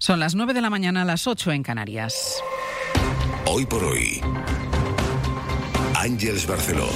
Son las 9 de la mañana, las 8 en Canarias. Hoy por hoy. Ángeles Barceló.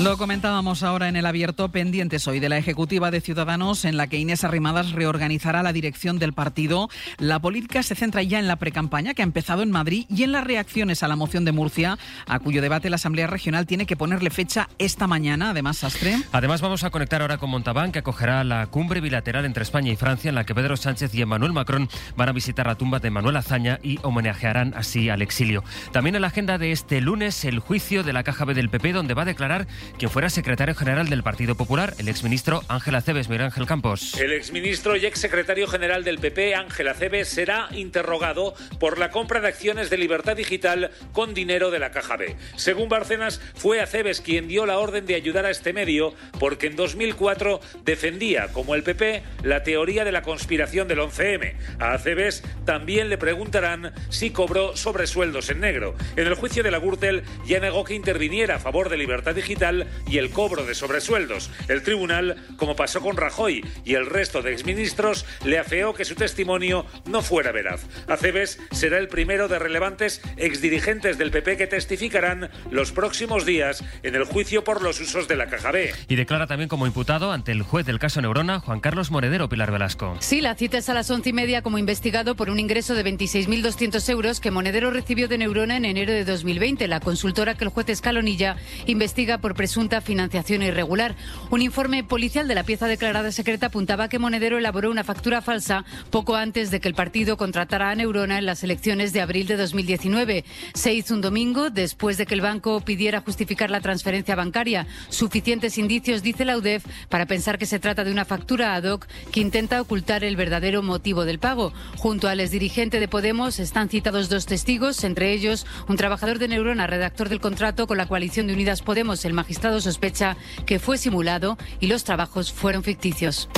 Lo comentábamos ahora en el abierto pendientes hoy de la Ejecutiva de Ciudadanos en la que Inés Arrimadas reorganizará la dirección del partido. La política se centra ya en la precampaña que ha empezado en Madrid y en las reacciones a la moción de Murcia, a cuyo debate la Asamblea Regional tiene que ponerle fecha esta mañana. Además, Sastre. Además, vamos a conectar ahora con Montabán, que acogerá la cumbre bilateral entre España y Francia, en la que Pedro Sánchez y Emmanuel Macron van a visitar la tumba de Manuel Azaña y homenajearán así al exilio. También en la agenda de este lunes, el juicio de la Caja B del PP, donde va a declarar quien fuera secretario general del Partido Popular, el exministro Ángel Aceves. Miguel Ángel Campos. El exministro y exsecretario general del PP, Ángel Aceves, será interrogado por la compra de acciones de Libertad Digital con dinero de la Caja B. Según Barcenas, fue Aceves quien dio la orden de ayudar a este medio porque en 2004 defendía, como el PP, la teoría de la conspiración del 11M. A Aceves también le preguntarán si cobró sobresueldos en negro. En el juicio de la Gürtel ya negó que interviniera a favor de Libertad Digital y el cobro de sobresueldos. El tribunal, como pasó con Rajoy y el resto de exministros, le afeó que su testimonio no fuera veraz. Aceves será el primero de relevantes exdirigentes del PP que testificarán los próximos días en el juicio por los usos de la caja B. Y declara también como imputado ante el juez del caso Neurona, Juan Carlos Moredero Pilar Velasco. Sí, la cita es a las once y media como investigado por un ingreso de 26.200 euros que Monedero recibió de Neurona en enero de 2020, la consultora que el juez Escalonilla investiga por presunta financiación irregular. Un informe policial de la pieza declarada secreta apuntaba que Monedero elaboró una factura falsa poco antes de que el partido contratara a Neurona en las elecciones de abril de 2019. Se hizo un domingo después de que el banco pidiera justificar la transferencia bancaria. Suficientes indicios, dice la UDEF, para pensar que se trata de una factura ad hoc que intenta ocultar el verdadero motivo del pago. Junto al exdirigente de Podemos están citados dos testigos, entre ellos un trabajador de Neurona, redactor del contrato con la coalición de Unidas Podemos, el magistrado sospecha que fue simulado y los trabajos fueron ficticios.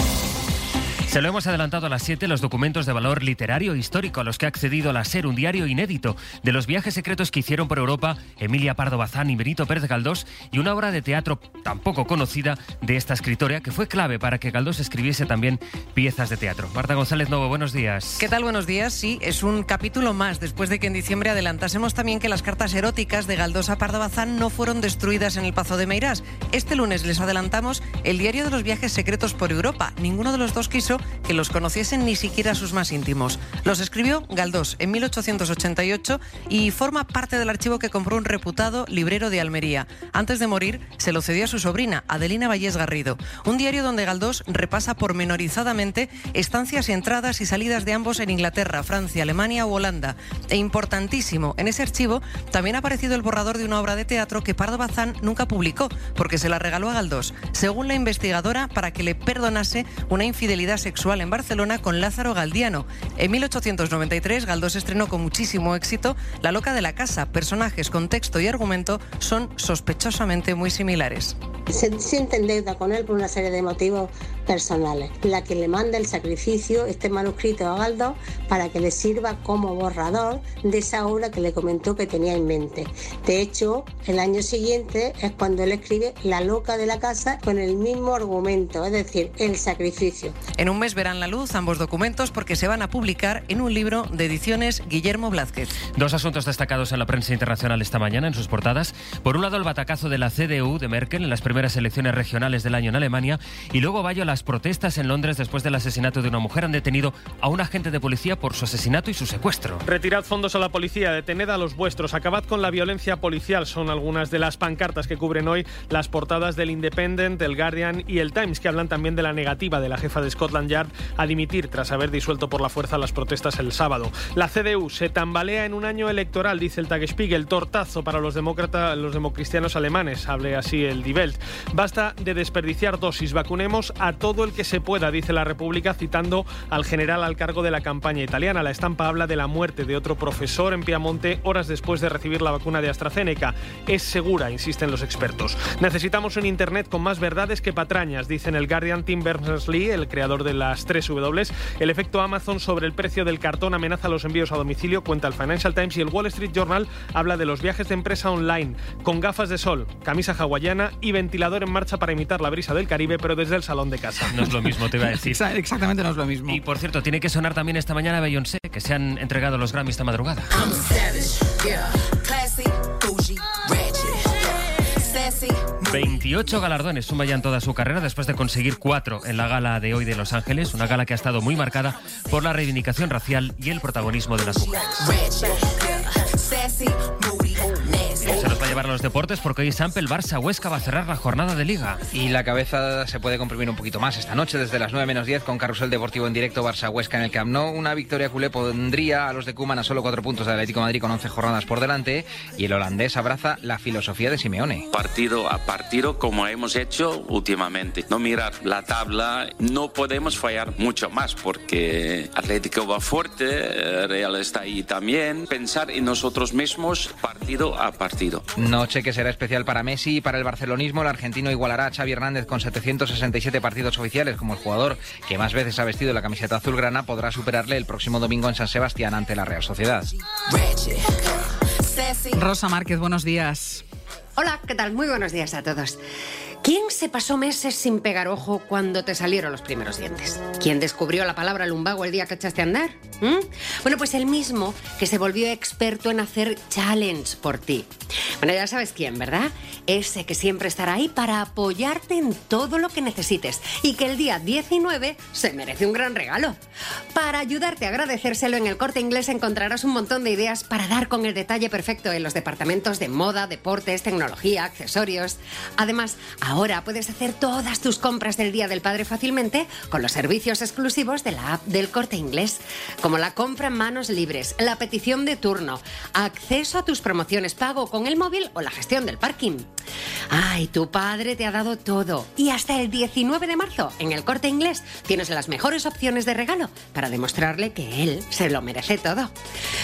Se lo hemos adelantado a las 7 los documentos de valor literario e histórico a los que ha accedido la SER, un diario inédito de los viajes secretos que hicieron por Europa Emilia Pardo Bazán y Benito Pérez Galdós y una obra de teatro tampoco conocida de esta escritora que fue clave para que Galdós escribiese también piezas de teatro. Marta González Novo, buenos días. ¿Qué tal? Buenos días. Sí, es un capítulo más después de que en diciembre adelantásemos también que las cartas eróticas de Galdós a Pardo Bazán no fueron destruidas en el Pazo de Meirás. Este lunes les adelantamos el diario de los viajes secretos por Europa. Ninguno de los dos quiso que los conociesen ni siquiera sus más íntimos. Los escribió Galdós en 1888 y forma parte del archivo que compró un reputado librero de Almería. Antes de morir, se lo cedió a su sobrina, Adelina Vallés Garrido. Un diario donde Galdós repasa pormenorizadamente estancias y entradas y salidas de ambos en Inglaterra, Francia, Alemania u Holanda. E importantísimo, en ese archivo también ha aparecido el borrador de una obra de teatro que Pardo Bazán nunca publicó, porque se la regaló a Galdós, según la investigadora, para que le perdonase una infidelidad sexual en Barcelona con Lázaro Galdiano. En 1893, Galdós estrenó con muchísimo éxito La loca de la casa. Personajes, contexto y argumento son sospechosamente muy similares. Se siente en deuda con él por una serie de motivos personales. La que le manda el sacrificio, este manuscrito a Galdós, para que le sirva como borrador de esa obra que le comentó que tenía en mente. De hecho, el año siguiente es cuando él escribe La loca de la casa con el mismo argumento, es decir, el sacrificio. En un mes verán la luz ambos documentos porque se van a publicar en un libro de ediciones Guillermo Blázquez. Dos asuntos destacados en la prensa internacional esta mañana en sus portadas. Por un lado, el batacazo de la CDU de Merkel en las primeras elecciones regionales del año en Alemania y luego vaya las protestas en Londres después del asesinato de una mujer. Han detenido a un agente de policía por su asesinato y su secuestro. Retirad fondos a la policía, detened a los vuestros, acabad con la violencia policial. Son algunas de las pancartas que cubren hoy las portadas del Independent, el Guardian y el Times, que hablan también de la negativa de la jefa de Scotland Yard a dimitir tras haber disuelto por la fuerza las protestas el sábado. La CDU se tambalea en un año electoral, dice el Tagesspiegel, tortazo para los demócratas, los democristianos alemanes, hable así el Die Welt. Basta de desperdiciar dosis, vacunemos a todo el que se pueda, dice la República, citando al general al cargo de la campaña italiana. La estampa habla de la muerte de otro profesor en Piamonte horas después de recibir la vacuna de AstraZeneca. Es segura, insisten los expertos. Necesitamos un Internet con más verdades que patrañas, dice en el Guardian Tim Berners-Lee, el creador de las 3 W. El efecto Amazon sobre el precio del cartón amenaza los envíos a domicilio, cuenta el Financial Times y el Wall Street Journal habla de los viajes de empresa online, con gafas de sol, camisa hawaiana y ventilador en marcha para imitar la brisa del Caribe, pero desde el salón de casa. No es lo mismo, te iba a decir. Exactamente no es lo mismo. Y por cierto, tiene que sonar también esta mañana Beyoncé. que se han entregado los Grammy esta madrugada. 28 galardones suma ya en toda su carrera después de conseguir cuatro en la gala de hoy de Los Ángeles, una gala que ha estado muy marcada por la reivindicación racial y el protagonismo de las mujeres. Se nos va a llevar a los deportes porque hoy Sample Barça Huesca va a cerrar la jornada de liga. Y la cabeza se puede comprimir un poquito más esta noche desde las 9 menos 10 con Carrusel Deportivo en directo Barça Huesca en el Camp Nou. Una victoria culé pondría a los de Cuman a solo cuatro puntos del Atlético de Madrid con 11 jornadas por delante y el holandés abraza la filosofía de Simeone. Partido a partido como hemos hecho últimamente. No mirar la tabla, no podemos fallar mucho más porque Atlético va fuerte, Real está ahí también. Pensar en nosotros mismos partido a partido. Noche que será especial para Messi y para el barcelonismo. El argentino igualará a Xavi Hernández con 767 partidos oficiales como el jugador que más veces ha vestido la camiseta azulgrana. Podrá superarle el próximo domingo en San Sebastián ante la Real Sociedad. Rosa Márquez, buenos días. Hola, ¿qué tal? Muy buenos días a todos. ¿Quién se pasó meses sin pegar ojo cuando te salieron los primeros dientes? ¿Quién descubrió la palabra lumbago el día que echaste a andar? ¿Mm? Bueno, pues el mismo que se volvió experto en hacer challenge por ti. Bueno, ya sabes quién, ¿verdad? Ese que siempre estará ahí para apoyarte en todo lo que necesites y que el día 19 se merece un gran regalo. Para ayudarte a agradecérselo en el corte inglés encontrarás un montón de ideas para dar con el detalle perfecto en los departamentos de moda, deportes, tecnología, accesorios. Además, Ahora puedes hacer todas tus compras del Día del Padre fácilmente con los servicios exclusivos de la app del corte inglés, como la compra en manos libres, la petición de turno, acceso a tus promociones pago con el móvil o la gestión del parking. Ay, tu padre te ha dado todo. Y hasta el 19 de marzo, en el corte inglés, tienes las mejores opciones de regalo para demostrarle que él se lo merece todo.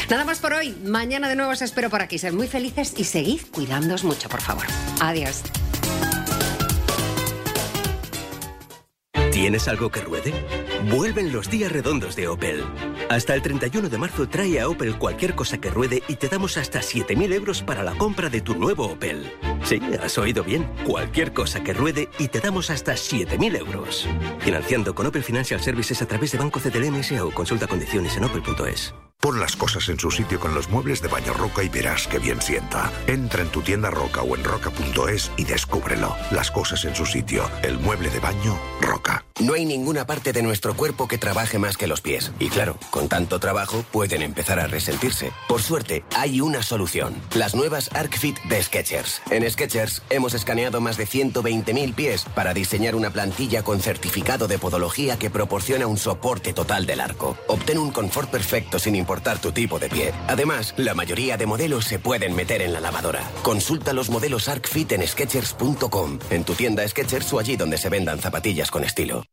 Nada más por hoy. Mañana de nuevo os espero por aquí. Sed muy felices y seguid cuidándoos mucho, por favor. Adiós. ¿Tienes algo que ruede? Vuelven los días redondos de Opel. Hasta el 31 de marzo trae a Opel cualquier cosa que ruede y te damos hasta 7.000 euros para la compra de tu nuevo Opel. Sí, has oído bien. Cualquier cosa que ruede y te damos hasta 7.000 euros. Financiando con Opel Financial Services a través de Banco CTLM o consulta condiciones en opel.es. Pon las cosas en su sitio con los muebles de Baño Roca y verás que bien sienta. Entra en tu tienda Roca o en roca.es y descúbrelo. Las cosas en su sitio. El mueble de baño Roca. No hay ninguna parte de nuestro cuerpo que trabaje más que los pies. Y claro, con tanto trabajo pueden empezar a resentirse. Por suerte, hay una solución. Las nuevas ArcFit de Skechers. En Skechers hemos escaneado más de 120.000 pies para diseñar una plantilla con certificado de podología que proporciona un soporte total del arco. Obtén un confort perfecto sin importar tu tipo de pie. Además, la mayoría de modelos se pueden meter en la lavadora. Consulta los modelos ArcFit en Skechers.com, en tu tienda Skechers o allí donde se vendan zapatillas con estilo.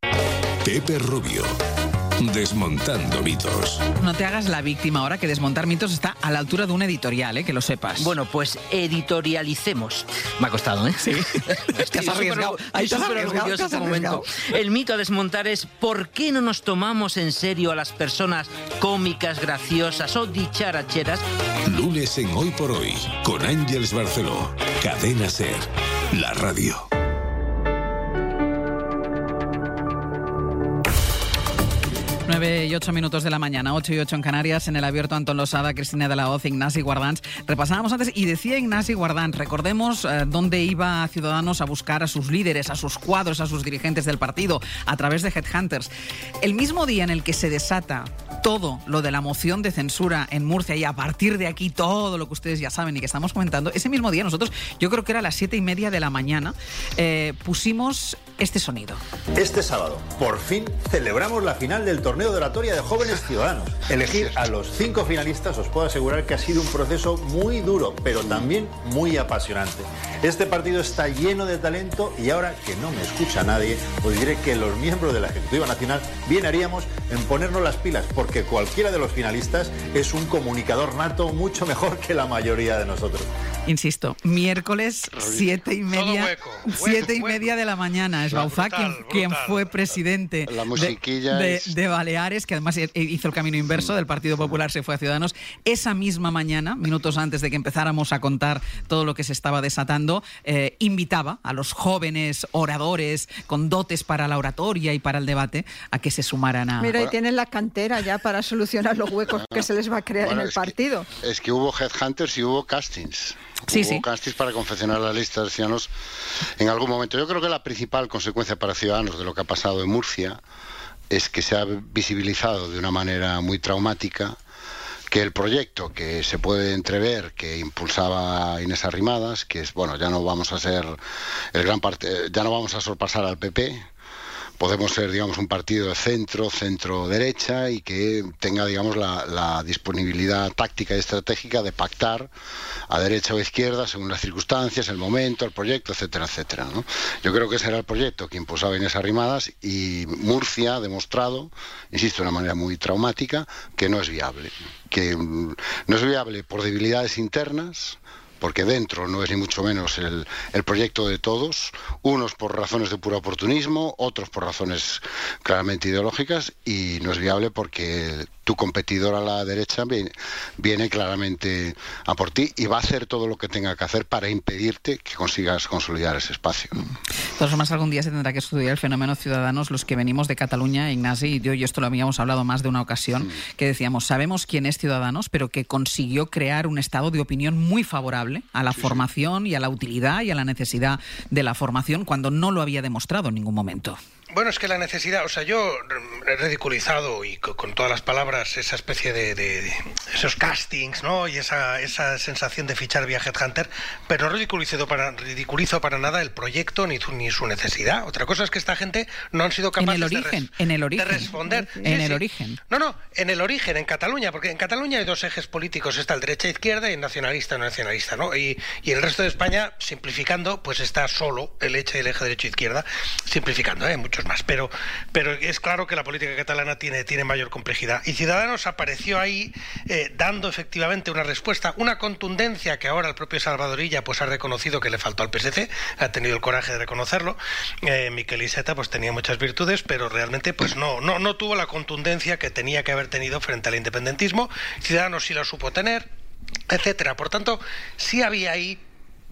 Pepe Rubio. Desmontando mitos. No te hagas la víctima ahora que desmontar mitos está a la altura de un editorial, ¿eh? que lo sepas. Bueno, pues editorialicemos. Me ha costado, ¿eh? Sí. Has arriesgado. Ahí te has súper arriesgado, has este momento. El mito a desmontar es ¿por qué no nos tomamos en serio a las personas cómicas, graciosas o dicharacheras? Lunes en Hoy por Hoy, con Ángeles Barceló. Cadena Ser. La radio. 9 y 8 minutos de la mañana, 8 y 8 en Canarias, en el abierto Antón Losada, Cristina de la Hoz, Ignasi Guardans. Repasábamos antes y decía Ignasi Guardans, recordemos eh, dónde iba Ciudadanos a buscar a sus líderes, a sus cuadros, a sus dirigentes del partido, a través de Headhunters. El mismo día en el que se desata todo lo de la moción de censura en Murcia y a partir de aquí todo lo que ustedes ya saben y que estamos comentando, ese mismo día nosotros, yo creo que era a las 7 y media de la mañana, eh, pusimos este sonido. Este sábado, por fin, celebramos la final del torneo de oratoria de jóvenes ciudadanos. Elegir a los cinco finalistas os puedo asegurar que ha sido un proceso muy duro, pero también muy apasionante. Este partido está lleno de talento y ahora que no me escucha nadie, os diré que los miembros de la Ejecutiva Nacional bien haríamos en ponernos las pilas, porque cualquiera de los finalistas es un comunicador nato mucho mejor que la mayoría de nosotros. Insisto, miércoles siete y media, hueco, hueco, siete y media de la mañana. Es Bauzá quien, quien fue presidente La de- musiquilla de, es- de Baleares. Baleares, que además hizo el camino inverso, del Partido Popular se fue a Ciudadanos. Esa misma mañana, minutos antes de que empezáramos a contar todo lo que se estaba desatando, eh, invitaba a los jóvenes oradores con dotes para la oratoria y para el debate a que se sumaran a... Mira, y tienen la cantera ya para solucionar los huecos que se les va a crear en el partido. es que hubo headhunters y hubo castings. Sí, hubo castings para confeccionar la lista de ciudadanos en algún momento. Yo creo que la principal consecuencia para Ciudadanos de lo que ha pasado en Murcia es que se ha visibilizado de una manera muy traumática que el proyecto que se puede entrever que impulsaba Inés Arrimadas, que es bueno, ya no vamos a ser el gran parte, ya no vamos a sorpasar al PP, podemos ser, digamos, un partido de centro, centro-derecha y que tenga, digamos, la, disponibilidad táctica y estratégica de pactar a derecha o izquierda según las circunstancias, el momento, el proyecto, etcétera, etcétera. Yo creo que ese era el proyecto que impulsaba Inés Arrimadas y Murcia ha demostrado, insisto, de una manera muy traumática, que no es viable. Que mm, no es viable por debilidades internas, porque dentro no es ni mucho menos el, proyecto de todos, unos por razones de puro oportunismo, otros por razones claramente ideológicas, y no es viable porque tu competidor a la derecha viene, claramente a por ti y va a hacer todo lo que tenga que hacer para impedirte que consigas consolidar ese espacio. De todas formas, algún día se tendrá que estudiar el fenómeno ciudadanos, los que venimos de Cataluña, Ignasi y yo, y esto lo habíamos hablado más de una ocasión, que decíamos, sabemos quién es Ciudadanos, pero que consiguió crear un estado de opinión muy favorable a la formación y a la utilidad y a la necesidad de la formación cuando no lo había demostrado en ningún momento. Bueno, es que la necesidad, o sea, yo he ridiculizado y con, todas las palabras esa especie de, esos castings, ¿no? Y esa, esa sensación de fichar vía Headhunter, pero no ridiculizo para, ridiculizo para nada el proyecto ni, ni su necesidad. Otra cosa es que esta gente no han sido capaces en el origen, de, en el origen, responder. En el origen. No, no, en el origen, en Cataluña, porque en Cataluña hay dos ejes políticos, está el derecha-izquierda e y el nacionalista-nacionalista, ¿no? Y, y el resto de España, simplificando, pues está solo el eje, el eje derecho-izquierda, simplificando, ¿eh? Mucho más. Pero, pero es claro que la política catalana tiene, tiene mayor complejidad. Y Ciudadanos apareció ahí eh, dando efectivamente una respuesta, una contundencia que ahora el propio Salvadorilla pues, ha reconocido que le faltó al PSC, ha tenido el coraje de reconocerlo. Eh, Miquel Iseta pues, tenía muchas virtudes, pero realmente pues, no, no, no tuvo la contundencia que tenía que haber tenido frente al independentismo. Ciudadanos sí lo supo tener etcétera. Por tanto, sí había ahí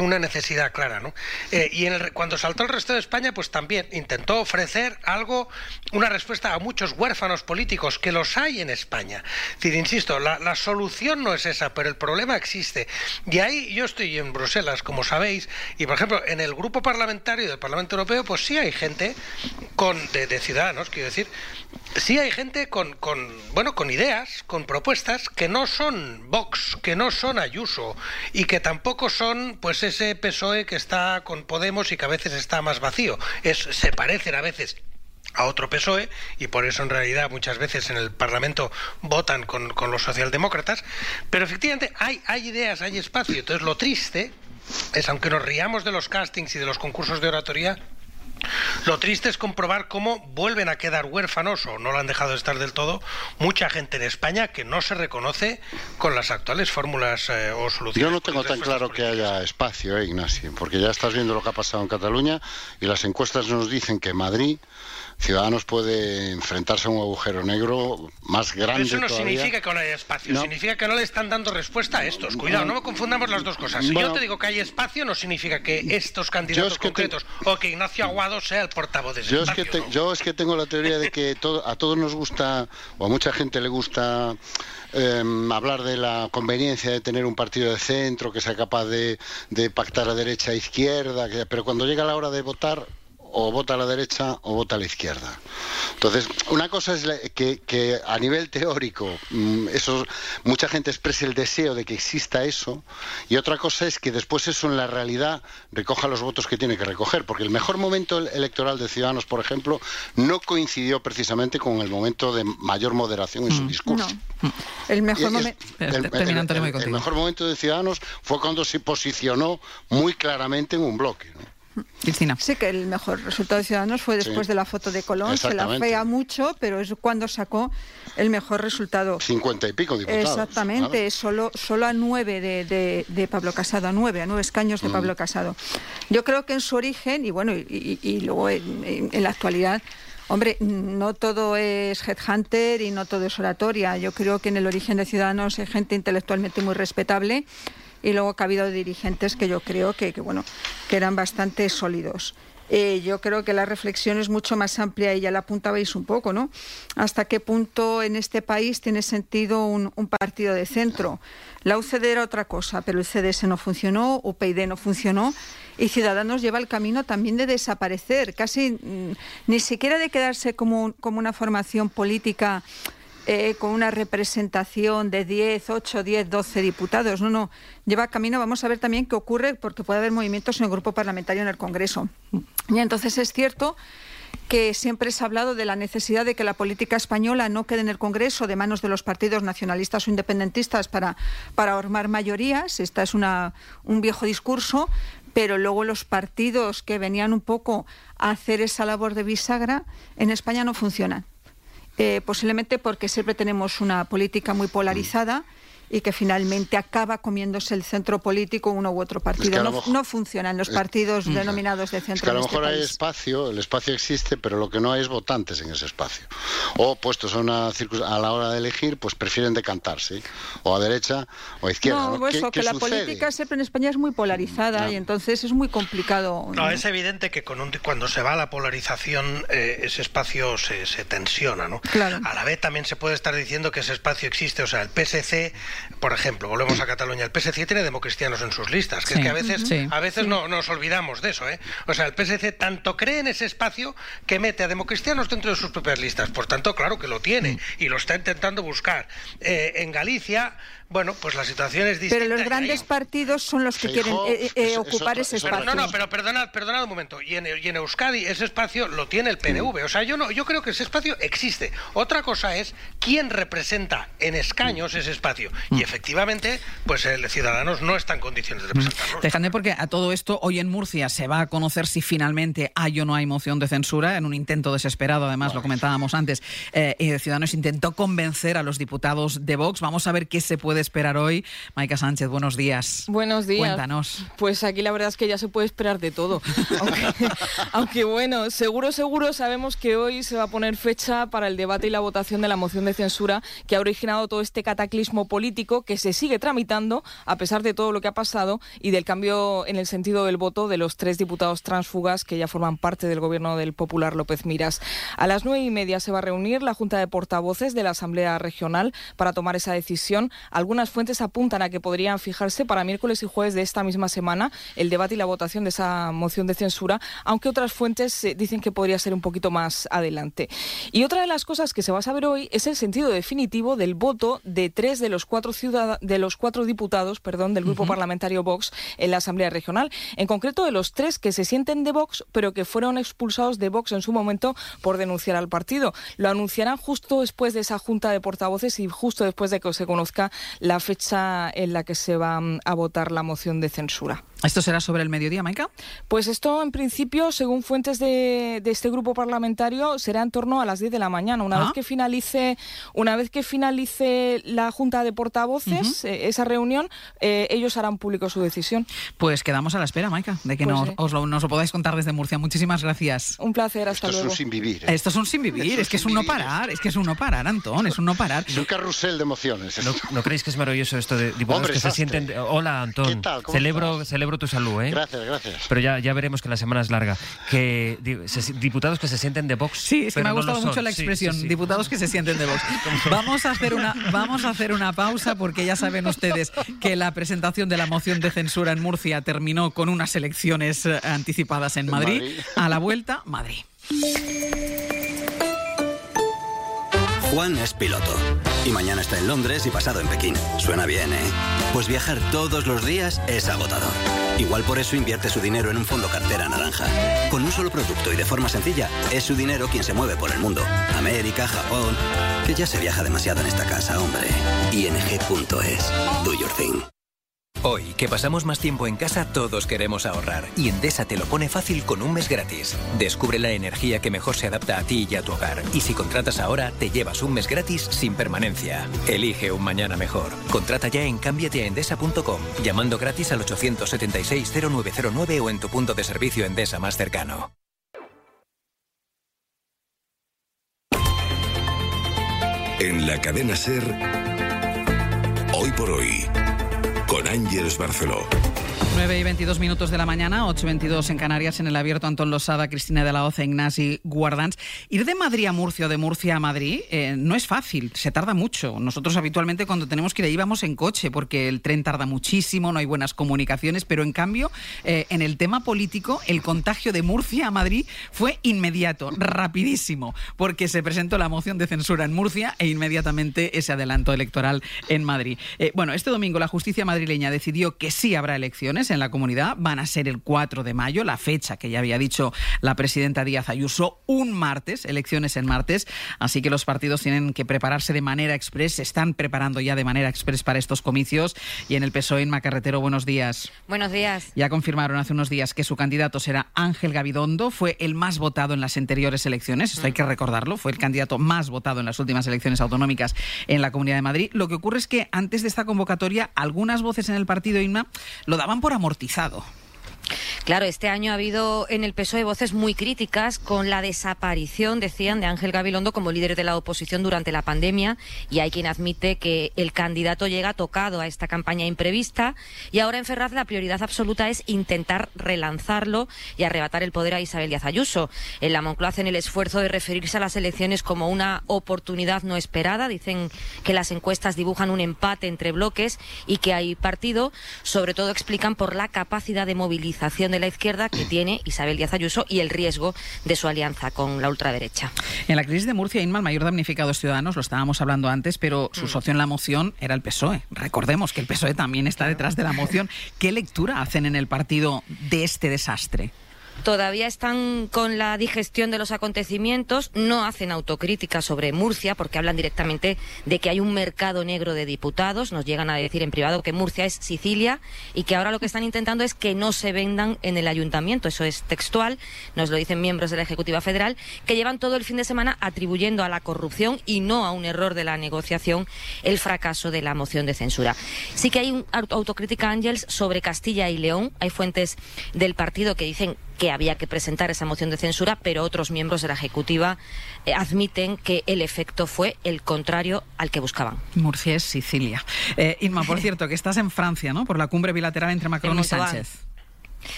una necesidad clara, ¿no? Eh, y en el, cuando saltó el resto de España, pues también intentó ofrecer algo, una respuesta a muchos huérfanos políticos que los hay en España. Es decir, insisto, la, la, solución no es esa, pero el problema existe. Y ahí yo estoy en Bruselas, como sabéis, y por ejemplo, en el grupo parlamentario del Parlamento Europeo, pues sí hay gente con de, de ciudadanos, quiero decir, sí hay gente con, con, bueno, con ideas, con propuestas que no son Vox, que no son Ayuso y que tampoco son, pues ese PSOE que está con Podemos y que a veces está más vacío. Es, se parecen a veces a otro PSOE y por eso en realidad muchas veces en el Parlamento votan con, con los socialdemócratas, pero efectivamente hay, hay ideas, hay espacio. Entonces lo triste es, aunque nos riamos de los castings y de los concursos de oratoria, lo triste es comprobar cómo vuelven a quedar huérfanos, o no lo han dejado de estar del todo, mucha gente en España que no se reconoce con las actuales fórmulas eh, o soluciones. Yo no tengo tan claro que haya espacio, eh, Ignacio, porque ya estás viendo lo que ha pasado en Cataluña y las encuestas nos dicen que Madrid Ciudadanos puede enfrentarse a un agujero negro más grande. Pero eso no todavía. significa que no haya espacio, significa que no le están dando respuesta a estos. Cuidado, no, confundamos las dos cosas. Si yo te digo que hay espacio, no significa que estos candidatos concretos o que Ignacio Aguado sea el portavoz de ese yo espacio, es que Yo es que tengo la teoría de que a todos nos gusta, o a mucha gente le gusta. Em, hablar de la conveniencia de tener un partido de centro que sea capaz de, de pactar a derecha e izquierda, pero cuando llega la hora de votar o vota a la derecha o vota a la izquierda. Entonces, una cosa es que, a nivel teórico mm, eso, mucha gente exprese el deseo de que exista eso y otra cosa es que después eso en la realidad recoja los votos que tiene que recoger, porque el mejor momento electoral de Ciudadanos, por ejemplo, no coincidió precisamente con el momento de mayor moderación en su mm. discurso. El mejor, el mejor momento de Ciudadanos fue cuando se posicionó muy claramente en un bloque. Cristina. Sí, que el mejor resultado de Ciudadanos fue después de la foto de Colón. Se la fea mucho, pero es cuando sacó el mejor resultado. Cincuenta y pico diputados. Exactamente, solo, solo a nueve de, Pablo Casado, a nueve, a nueve escaños de mm. Pablo Casado. Yo creo que en su origen, y bueno, y, luego en, la actualidad, Hombre, no todo es headhunter y no todo es oratoria. Yo creo que en el origen de Ciudadanos hay gente intelectualmente muy respetable y luego ha habido dirigentes que yo creo que, bueno, que eran bastante sólidos. Eh, yo creo que la reflexión es mucho más amplia y ya la apuntabais un poco, ¿no? ¿Hasta qué punto en este país tiene sentido un, partido de centro? La UCD era otra cosa, pero el CDS no funcionó, UPyD no funcionó y Ciudadanos lleva el camino también de desaparecer, casi mm, ni siquiera de quedarse como, como una formación política eh, con una representación de 10, 8, 10, 12 diputados. No, no, lleva camino. Vamos a ver también qué ocurre, porque puede haber movimientos en el grupo parlamentario en el Congreso. Y entonces es cierto que siempre se ha hablado de la necesidad de que la política española no quede en el Congreso de manos de los partidos nacionalistas o independentistas para, para mayorías. Este es una, un viejo discurso, pero luego los partidos que venían un poco a hacer esa labor de bisagra en España no funcionan. Eh, posiblemente porque siempre tenemos una política muy polarizada y que finalmente acaba comiéndose el centro político uno u otro partido. no, funcionan los partidos denominados de centro. Es que a lo este mejor hay espacio, el espacio existe, pero lo que no hay es votantes en ese espacio. O puestos a, una a la hora de elegir, pues prefieren decantarse, o a derecha o a izquierda. No, eso, que la política siempre en España es muy polarizada y entonces es muy complicado. No, es evidente que con cuando se va a la polarización eh, ese espacio se, se tensiona, ¿no? Claro. A la vez también se puede estar diciendo que ese espacio existe, o sea, el PSC por ejemplo, volvemos a Cataluña, el PSC tiene democristianos en sus listas, que es que a veces, a veces no nos olvidamos de eso, ¿eh? O sea, el PSC tanto cree en ese espacio que mete a democristianos dentro de sus propias listas, por tanto, claro que lo tiene y lo está intentando buscar. Eh, en Galicia bueno, pues la situación es distinta. Pero los grandes partidos son los que quieren eh, eh, ocupar ese espacio. no, no, pero perdonad, perdonad un momento. Y en, Euskadi ese espacio lo tiene el PNV. O sea, yo no, yo creo que ese espacio existe. Otra cosa es quién representa en escaños ese espacio. Y mm. efectivamente, pues el Ciudadanos no está en condiciones de representarlo. Mm. Dejadme porque a todo esto, hoy en Murcia se va a conocer si finalmente hay o no hay moción de censura, en un intento desesperado, además lo comentábamos antes, eh, y Ciudadanos intentó convencer a los diputados de Vox. Vamos a ver qué se puede esperar hoy? Maika Sánchez, buenos días. Buenos días. Cuéntanos. Pues aquí la verdad es que ya se puede esperar de todo. aunque, bueno, seguro, seguro sabemos que hoy se va a poner fecha para el debate y la votación de la moción de censura que ha originado todo este cataclismo político que se sigue tramitando a pesar de todo lo que ha pasado y del cambio en el sentido del voto de los tres diputados transfugas que ya forman parte del gobierno del popular López Miras. A las nueve y media se va a reunir la Junta de Portavoces de la Asamblea Regional para tomar esa decisión algunas fuentes apuntan a que podrían fijarse para miércoles y jueves de esta misma semana el debate y la votación de esa moción de censura, aunque otras fuentes eh, dicen que podría ser un poquito más adelante. Y otra de las cosas que se va a saber hoy es el sentido definitivo del voto de tres de los cuatro de los cuatro diputados, perdón, del grupo parlamentario Vox en la Asamblea Regional, en concreto de los tres que se sienten de Vox, pero que fueron expulsados de Vox en su momento por denunciar al partido. Lo anunciarán justo después de esa junta de portavoces y justo después de que se conozca la fecha en la que se va mm, a votar la moción de censura. ¿Esto será sobre el mediodía, Maika? Pues esto, en principio, según fuentes de, este grupo parlamentario, será en torno a las 10 de la mañana. Una vez ah. que finalice, una vez que finalice la junta de portavoces, eh, esa reunión, eh, ellos harán público su decisión. Pues quedamos a la espera, Maika, de que pues nos, os lo, nos, lo, podáis contar desde Murcia. Muchísimas gracias. Un placer, hasta luego. Esto es un sin vivir. ¿eh? Esto es un sin vivir, es que es un no parar, es que es un no parar, Antón, es un no parar. Es un carrusel de emociones. ¿No, creéis que es maravilloso esto de diputados que se sienten... Hola, Antón. Celebro, celebro tu salud, ¿eh? Gracias, gracias. Pero ya, ya veremos que la semana es larga. Que diputados que se sienten de Vox. Sí, es que me ha gustado mucho la expresión, diputados que se sienten de Vox. Vamos a hacer una vamos a hacer una pausa porque ya saben ustedes que la presentación de la moción de censura en Murcia terminó con unas elecciones eh, anticipadas en Madrid. A la vuelta, Madrid. Juan es piloto. Y mañana está en Londres y pasado en Pekín. Suena bien, ¿eh? Pues viajar todos los días es agotador. Igual por eso invierte su dinero en un fondo cartera naranja. Con un solo producto y de forma sencilla, es su dinero quien se mueve por el mundo. América, Japón. Que ya se viaja demasiado en esta casa, hombre. ING.es. Do your thing. Hoy, que pasamos más tiempo en casa, todos queremos ahorrar. Y Endesa te lo pone fácil con un mes gratis. Descubre la energía que mejor se adapta a ti y a tu hogar. Y si contratas ahora, te llevas un mes gratis sin permanencia. Elige un mañana mejor. Contrata ya en cambiateendesa.com, llamando gratis al 876-0909 o en tu punto de servicio Endesa más cercano. En la cadena Ser, hoy por hoy, con Ángeles Barceló. 9 y 22 minutos de la mañana, 8 y 22 en Canarias, en el abierto Antón Losada, Cristina de la Oza, Ignasi Guardans. Ir de Madrid a Murcia o de Murcia a Madrid eh, no es fácil, se tarda mucho. Nosotros habitualmente cuando tenemos que ir ahí vamos en coche porque el tren tarda muchísimo, no hay buenas comunicaciones, pero en cambio eh, en el tema político el contagio de Murcia a Madrid fue inmediato, rapidísimo, porque se presentó la moción de censura en Murcia e inmediatamente ese adelanto electoral en Madrid. Eh, bueno, este domingo la justicia madrileña decidió que sí habrá elecciones en la comunidad van a ser el 4 de mayo, la fecha que ya había dicho la presidenta Díaz Ayuso, un martes, elecciones en martes, así que los partidos tienen que prepararse de manera express, se están preparando ya de manera express para estos comicios y en el PSOE en Macarretero, buenos días. Buenos días. Ya confirmaron hace unos días que su candidato será Ángel Gabidondo, fue el más votado en las anteriores elecciones, esto hay que recordarlo, fue el candidato más votado en las últimas elecciones autonómicas en la Comunidad de Madrid. Lo que ocurre es que antes de esta convocatoria algunas voces en el partido INMA lo daban por amortizado. Claro, este año ha habido en el PSOE voces muy críticas con la desaparición, decían, de Ángel Gabilondo como líder de la oposición durante la pandemia y hay quien admite que el candidato llega tocado a esta campaña imprevista y ahora en Ferraz la prioridad absoluta es intentar relanzarlo y arrebatar el poder a Isabel Díaz Ayuso. En la Moncloa hacen el esfuerzo de referirse a las elecciones como una oportunidad no esperada. Dicen que las encuestas dibujan un empate entre bloques y que hay partido. Sobre todo explican por la capacidad de de la izquierda que tiene Isabel Díaz Ayuso y el riesgo de su alianza con la ultraderecha. En la crisis de Murcia, Inma, el mayor damnificado Ciudadanos, lo estábamos hablando antes, pero su mm. socio en la moción era el PSOE. Recordemos que el PSOE también está detrás de la moción. ¿Qué lectura hacen en el partido de este desastre? Todavía están con la digestión de los acontecimientos, no hacen autocrítica sobre Murcia porque hablan directamente de que hay un mercado negro de diputados, nos llegan a decir en privado que Murcia es Sicilia y que ahora lo que están intentando es que no se vendan en el ayuntamiento, eso es textual, nos lo dicen miembros de la Ejecutiva Federal, que llevan todo el fin de semana atribuyendo a la corrupción y no a un error de la negociación el fracaso de la moción de censura. Sí que hay un autocrítica, Ángels, sobre Castilla y León, hay fuentes del partido que dicen que había que presentar esa moción de censura, pero otros miembros de la Ejecutiva eh, admiten que el efecto fue el contrario al que buscaban. Murcia es Sicilia. Eh, Inma, por cierto, que estás en Francia, ¿no? Por la cumbre bilateral entre Macron y Sánchez.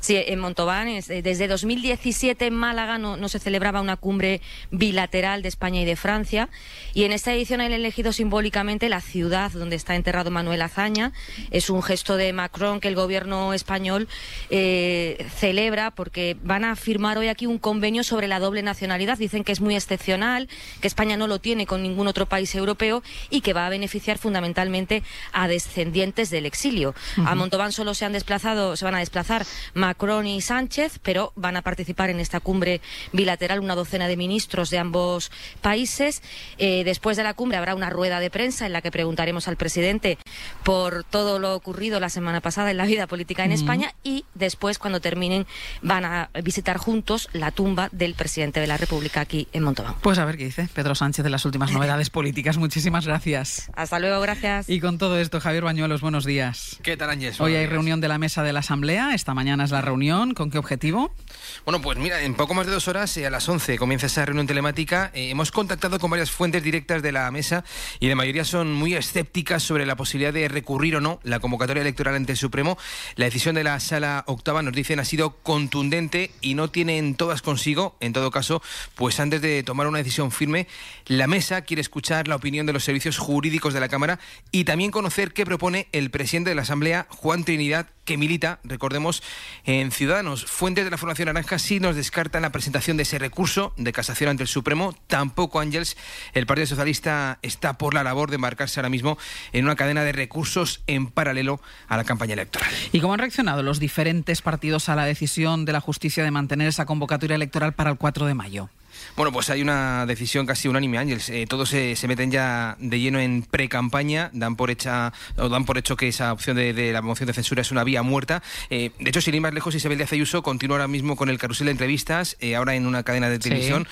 Sí, en Montauban, eh, desde 2017 en Málaga no, se celebraba una cumbre bilateral de España y de Francia. Y en esta edición han elegido simbólicamente la ciudad donde está enterrado Manuel Azaña. Es un gesto de Macron que el gobierno español eh, celebra porque van a firmar hoy aquí un convenio sobre la doble nacionalidad. Dicen que es muy excepcional, que España no lo tiene con ningún otro país europeo y que va a beneficiar fundamentalmente a descendientes del exilio. A Montauban solo se han desplazado, se van a desplazar Macron y Sánchez, pero van a participar en esta cumbre bilateral una docena de ministros de ambos países. Eh, después de la cumbre habrá una rueda de prensa en la que preguntaremos al presidente por todo lo ocurrido la semana pasada en la vida política en España y después, cuando terminen, van a visitar juntos la tumba del presidente de la República aquí en Montauban. Pues a ver qué dice Pedro Sánchez de las últimas novedades políticas. Muchísimas gracias. Hasta luego, gracias. Y con todo esto, Javier Bañuelos, buenos días. ¿Qué tal, Ángel? Hoy hay reunión de la mesa de la Asamblea. Esta mañana es la reunión. ¿Con qué objetivo? Bueno, pues mira, en poco más de dos horas, eh, a las 11, comienza esa reunión telemática. Eh, hemos contactado con varias fuentes directas de la mesa y de mayoría son muy escépticas sobre la posibilidad de recurrir o no la convocatoria electoral ante el Supremo. La decisión de la sala octava, nos dicen, ha sido contundente y no tienen todas consigo. En todo caso, pues antes de tomar una decisión firme, la mesa quiere escuchar la opinión de los servicios jurídicos de la Cámara y también conocer qué propone el presidente de la Asamblea, Juan Trinidad, que milita, recordemos, en Ciudadanos. Fuentes de la Formación Naranja sí nos descartan la presentación de ese recurso de casación ante el Supremo. Tampoco, Ángels, el Partido Socialista está por la labor de embarcarse ahora mismo en una cadena de recursos en paralelo a la campaña electoral. ¿Y cómo han reaccionado los diferentes partidos a la decisión de la justicia de mantener esa convocatoria electoral para el 4 de mayo? Bueno, pues hay una decisión casi unánime, Ángels. Eh, todos se, meten ya de lleno en pre-campaña, dan por hecha o dan por hecho que esa opción de, la moción de censura es una vía muerta. Eh, de hecho, sin ir más lejos, Isabel Díaz Ayuso continúa ahora mismo con el carrusel de entrevistas, eh, ahora en una cadena de televisión.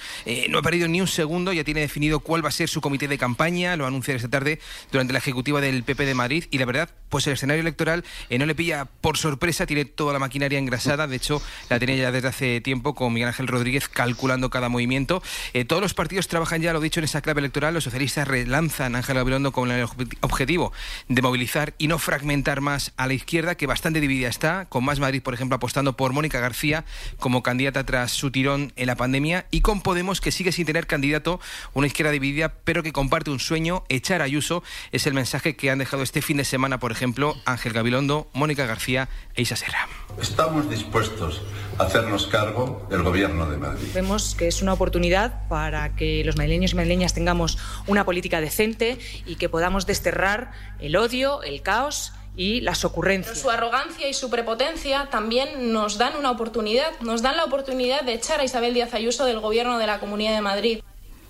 no ha perdido ni un segundo, ya tiene definido cuál va a ser su comité de campaña, lo va a anunciar esta tarde durante la ejecutiva del PP de Madrid. Y la verdad, pues el escenario electoral no le pilla por sorpresa, tiene toda la maquinaria engrasada. De hecho, la tenía ya desde hace tiempo con Miguel Ángel Rodríguez calculando cada movimiento. Eh, todos los partidos trabajan ya, lo dicho, en esa clave electoral. Los socialistas relanzan a Ángel Gabilondo con el objetivo de movilizar y no fragmentar más a la izquierda, que bastante dividida está, con Más Madrid, por ejemplo, apostando por Mónica García como candidata tras su tirón en la pandemia, y con Podemos, que sigue sin tener candidato, una izquierda dividida, pero que comparte un sueño, echar Ayuso, es el mensaje que han dejado este fin de semana, por ejemplo, Ángel Gabilondo, Mónica García e Isa Serra. Estamos dispuestos a hacernos cargo del gobierno de Madrid. Vemos que es una oportunidad para que los madrileños y madrileñas tengamos una política decente y que podamos desterrar el odio, el caos y las ocurrencias. Su arrogancia y su prepotencia también nos dan una oportunidad, nos dan la oportunidad de echar a Isabel Díaz Ayuso del gobierno de la Comunidad de Madrid.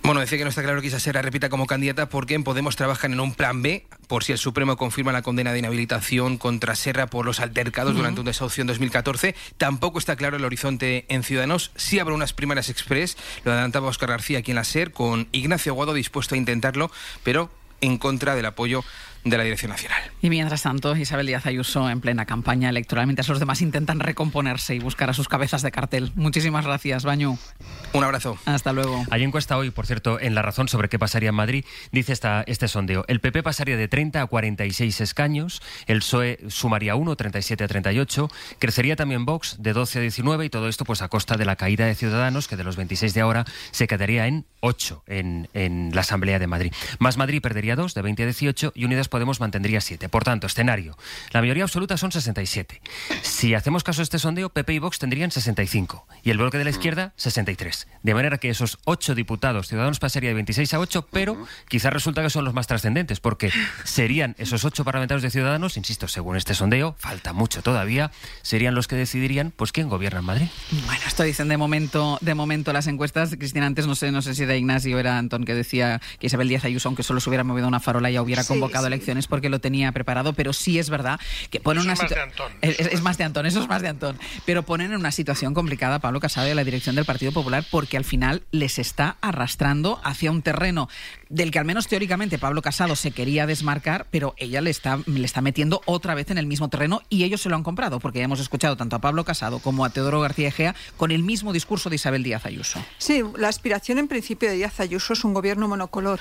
Bueno, decía que no está claro que Isa repita como candidata porque en Podemos trabajan en un plan B por si el Supremo confirma la condena de inhabilitación contra Serra por los altercados durante un desahucio en 2014. Tampoco está claro el horizonte en Ciudadanos. Sí habrá unas primarias express, lo adelantaba Oscar García aquí en la SER, con Ignacio Aguado dispuesto a intentarlo, pero en contra del apoyo de la Dirección Nacional. Y mientras tanto, Isabel Díaz Ayuso en plena campaña electoral, mientras los demás intentan recomponerse y buscar a sus cabezas de cartel. Muchísimas gracias, Bañu. Un abrazo. Hasta luego. Hay encuesta hoy, por cierto, en La Razón sobre qué pasaría en Madrid. Dice esta, este sondeo. El PP pasaría de 30 a 46 escaños, el PSOE sumaría 1, 37 a 38, crecería también Vox de 12 a 19 y todo esto pues a costa de la caída de Ciudadanos, que de los 26 de ahora se quedaría en 8 en, en la Asamblea de Madrid. Más Madrid perdería 2, de 20 a 18, y Unidas Podemos mantendría 7. Por tanto, escenario. La mayoría absoluta son 67. Si hacemos caso a este sondeo, PP y Vox tendrían 65 y el bloque de la izquierda 63. De manera que esos 8 diputados ciudadanos pasaría de 26 a 8, pero quizás resulta que son los más trascendentes, porque serían esos 8 parlamentarios de ciudadanos, insisto, según este sondeo, falta mucho todavía, serían los que decidirían pues quién gobierna en Madrid. Bueno, esto dicen de momento, de momento las encuestas. Cristina, antes no sé, no sé si era Ignacio o era Antón que decía que Isabel Díaz Ayuso, aunque solo se hubiera movido una farola, ya hubiera convocado elecciones porque lo tenía preparado, pero sí es verdad que pone una situación. Es, es, más de Antón, eso es más de Antón. Pero ponen en una situación complicada a Pablo Casado y a la dirección del Partido Popular porque al final les está arrastrando hacia un terreno del que al menos teóricamente Pablo Casado se quería desmarcar, pero ella le está, le está metiendo otra vez en el mismo terreno y ellos se lo han comprado, porque ya hemos escuchado tanto a Pablo Casado como a Teodoro García Egea con el mismo discurso de Isabel Díaz Ayuso. Sí, la aspiración en principio de Díaz Ayuso es un gobierno monocolor,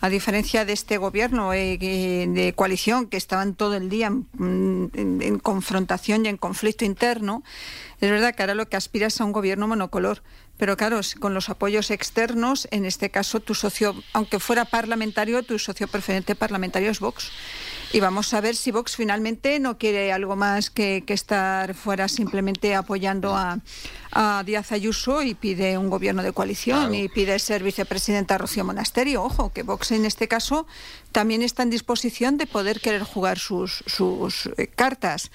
a diferencia de este gobierno eh, de coalición que estaban todo el día en, en confrontación y en conflicto interno. Es verdad que ahora lo que aspira es a un gobierno monocolor, pero claro, con los apoyos externos, en este caso tu socio, aunque fuera parlamentario, tu socio preferente parlamentario es Vox. Y vamos a ver si Vox finalmente no quiere algo más que, estar fuera simplemente apoyando a, Díaz Ayuso y pide un gobierno de coalición y pide ser vicepresidenta Rocío Monasterio. Ojo, que Vox en este caso también está en disposición de poder querer jugar sus, sus eh, cartas.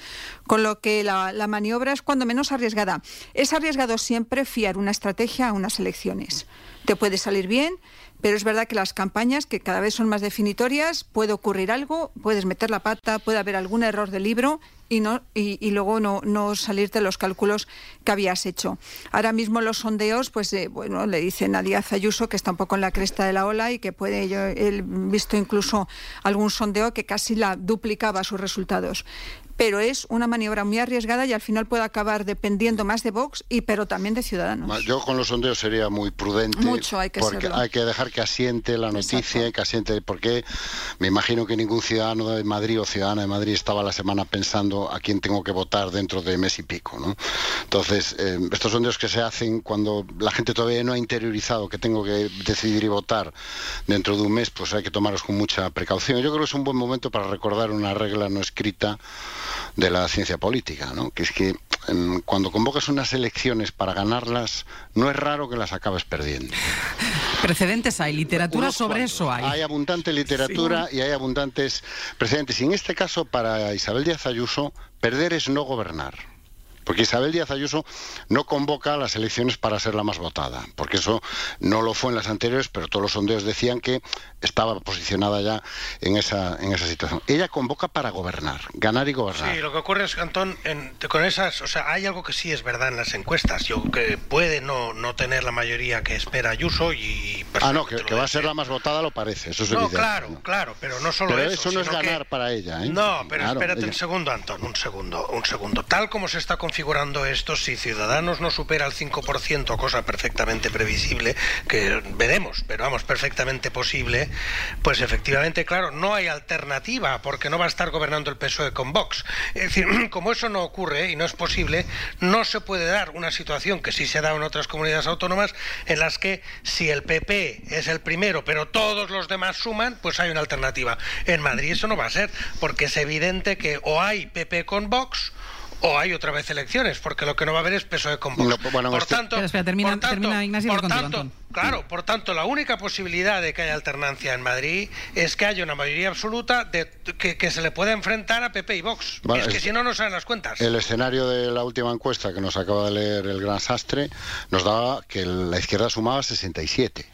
Con lo que la, la maniobra es cuando menos arriesgada. Es arriesgado siempre fiar una estrategia a unas elecciones. Te puede salir bien, pero es verdad que las campañas, que cada vez son más definitorias, puede ocurrir algo, puedes meter la pata, puede haber algún error de libro y, no, y, luego no, no, salirte los cálculos que habías hecho. Ahora mismo los sondeos, pues eh, bueno, le dicen a Díaz Ayuso que está un poco en la cresta de la ola y que puede, yo he visto incluso algún sondeo que casi la duplicaba sus resultados pero es una maniobra muy arriesgada y al final puede acabar dependiendo más de Vox y pero también de Ciudadanos. Yo con los sondeos sería muy prudente. Mucho hay que Porque hay que dejar que asiente la noticia, que asiente, porque me imagino que ningún ciudadano de Madrid o ciudadana de Madrid estaba la semana pensando a quién tengo que votar dentro de mes y pico, ¿no? Entonces, eh, estos sondeos que se hacen cuando la gente todavía no ha interiorizado que tengo que decidir y votar dentro de un mes, pues hay que tomarlos con mucha precaución. Yo creo que es un buen momento para recordar una regla no escrita de la ciencia política, ¿no? que es que cuando convocas unas elecciones para ganarlas, no es raro que las acabes perdiendo. Precedentes hay, literatura sobre eso hay. Hay abundante literatura y hay abundantes precedentes. Y en este caso, para Isabel Díaz Ayuso, perder es no gobernar. Porque Isabel Díaz Ayuso no convoca a las elecciones para ser la más votada, porque eso no lo fue en las anteriores, pero todos los sondeos decían que estaba posicionada ya en esa, en esa situación. Ella convoca para gobernar, ganar y gobernar. Sí, lo que ocurre es, Antón, con esas, o sea, hay algo que sí es verdad en las encuestas, yo que puede no, no tener la mayoría que espera Ayuso y Ah, no, que, que va a ser la más votada lo parece, eso es No, evidente. claro, ¿no? claro, pero no solo Pero eso. eso no es que- ganar para ella, ¿eh? No, pero Claro, espérate ella- un segundo, Antón, un segundo, un segundo. Tal como se está configurando esto, si Ciudadanos no supera el 5%, cosa perfectamente previsible, que veremos, pero vamos, perfectamente posible, pues efectivamente, claro, no hay alternativa, porque no va a estar gobernando el PSOE con Vox. Es decir, como eso no ocurre y no es posible, no se puede dar una situación que sí se ha dado en otras comunidades autónomas, en las que si el PP es el primero, pero todos los demás suman, pues hay una alternativa. En Madrid eso no va a ser, porque es evidente que o hay PP con Vox o hay otra vez elecciones, porque lo que no va a haber es PSOE con Vox. No, bueno, por este- tanto, espera, termina- por tanto- termina, Ignacio, y voy por contigo, tanto, Antón. Claro, por tanto, la única posibilidad de que haya alternancia en Madrid es que haya una mayoría absoluta de, que, que se le pueda enfrentar a PP y Vox. Vale, es que es- si no, no salen las cuentas. El escenario de la última encuesta que nos acaba de leer el Gran Sastre nos daba que la izquierda sumaba 67.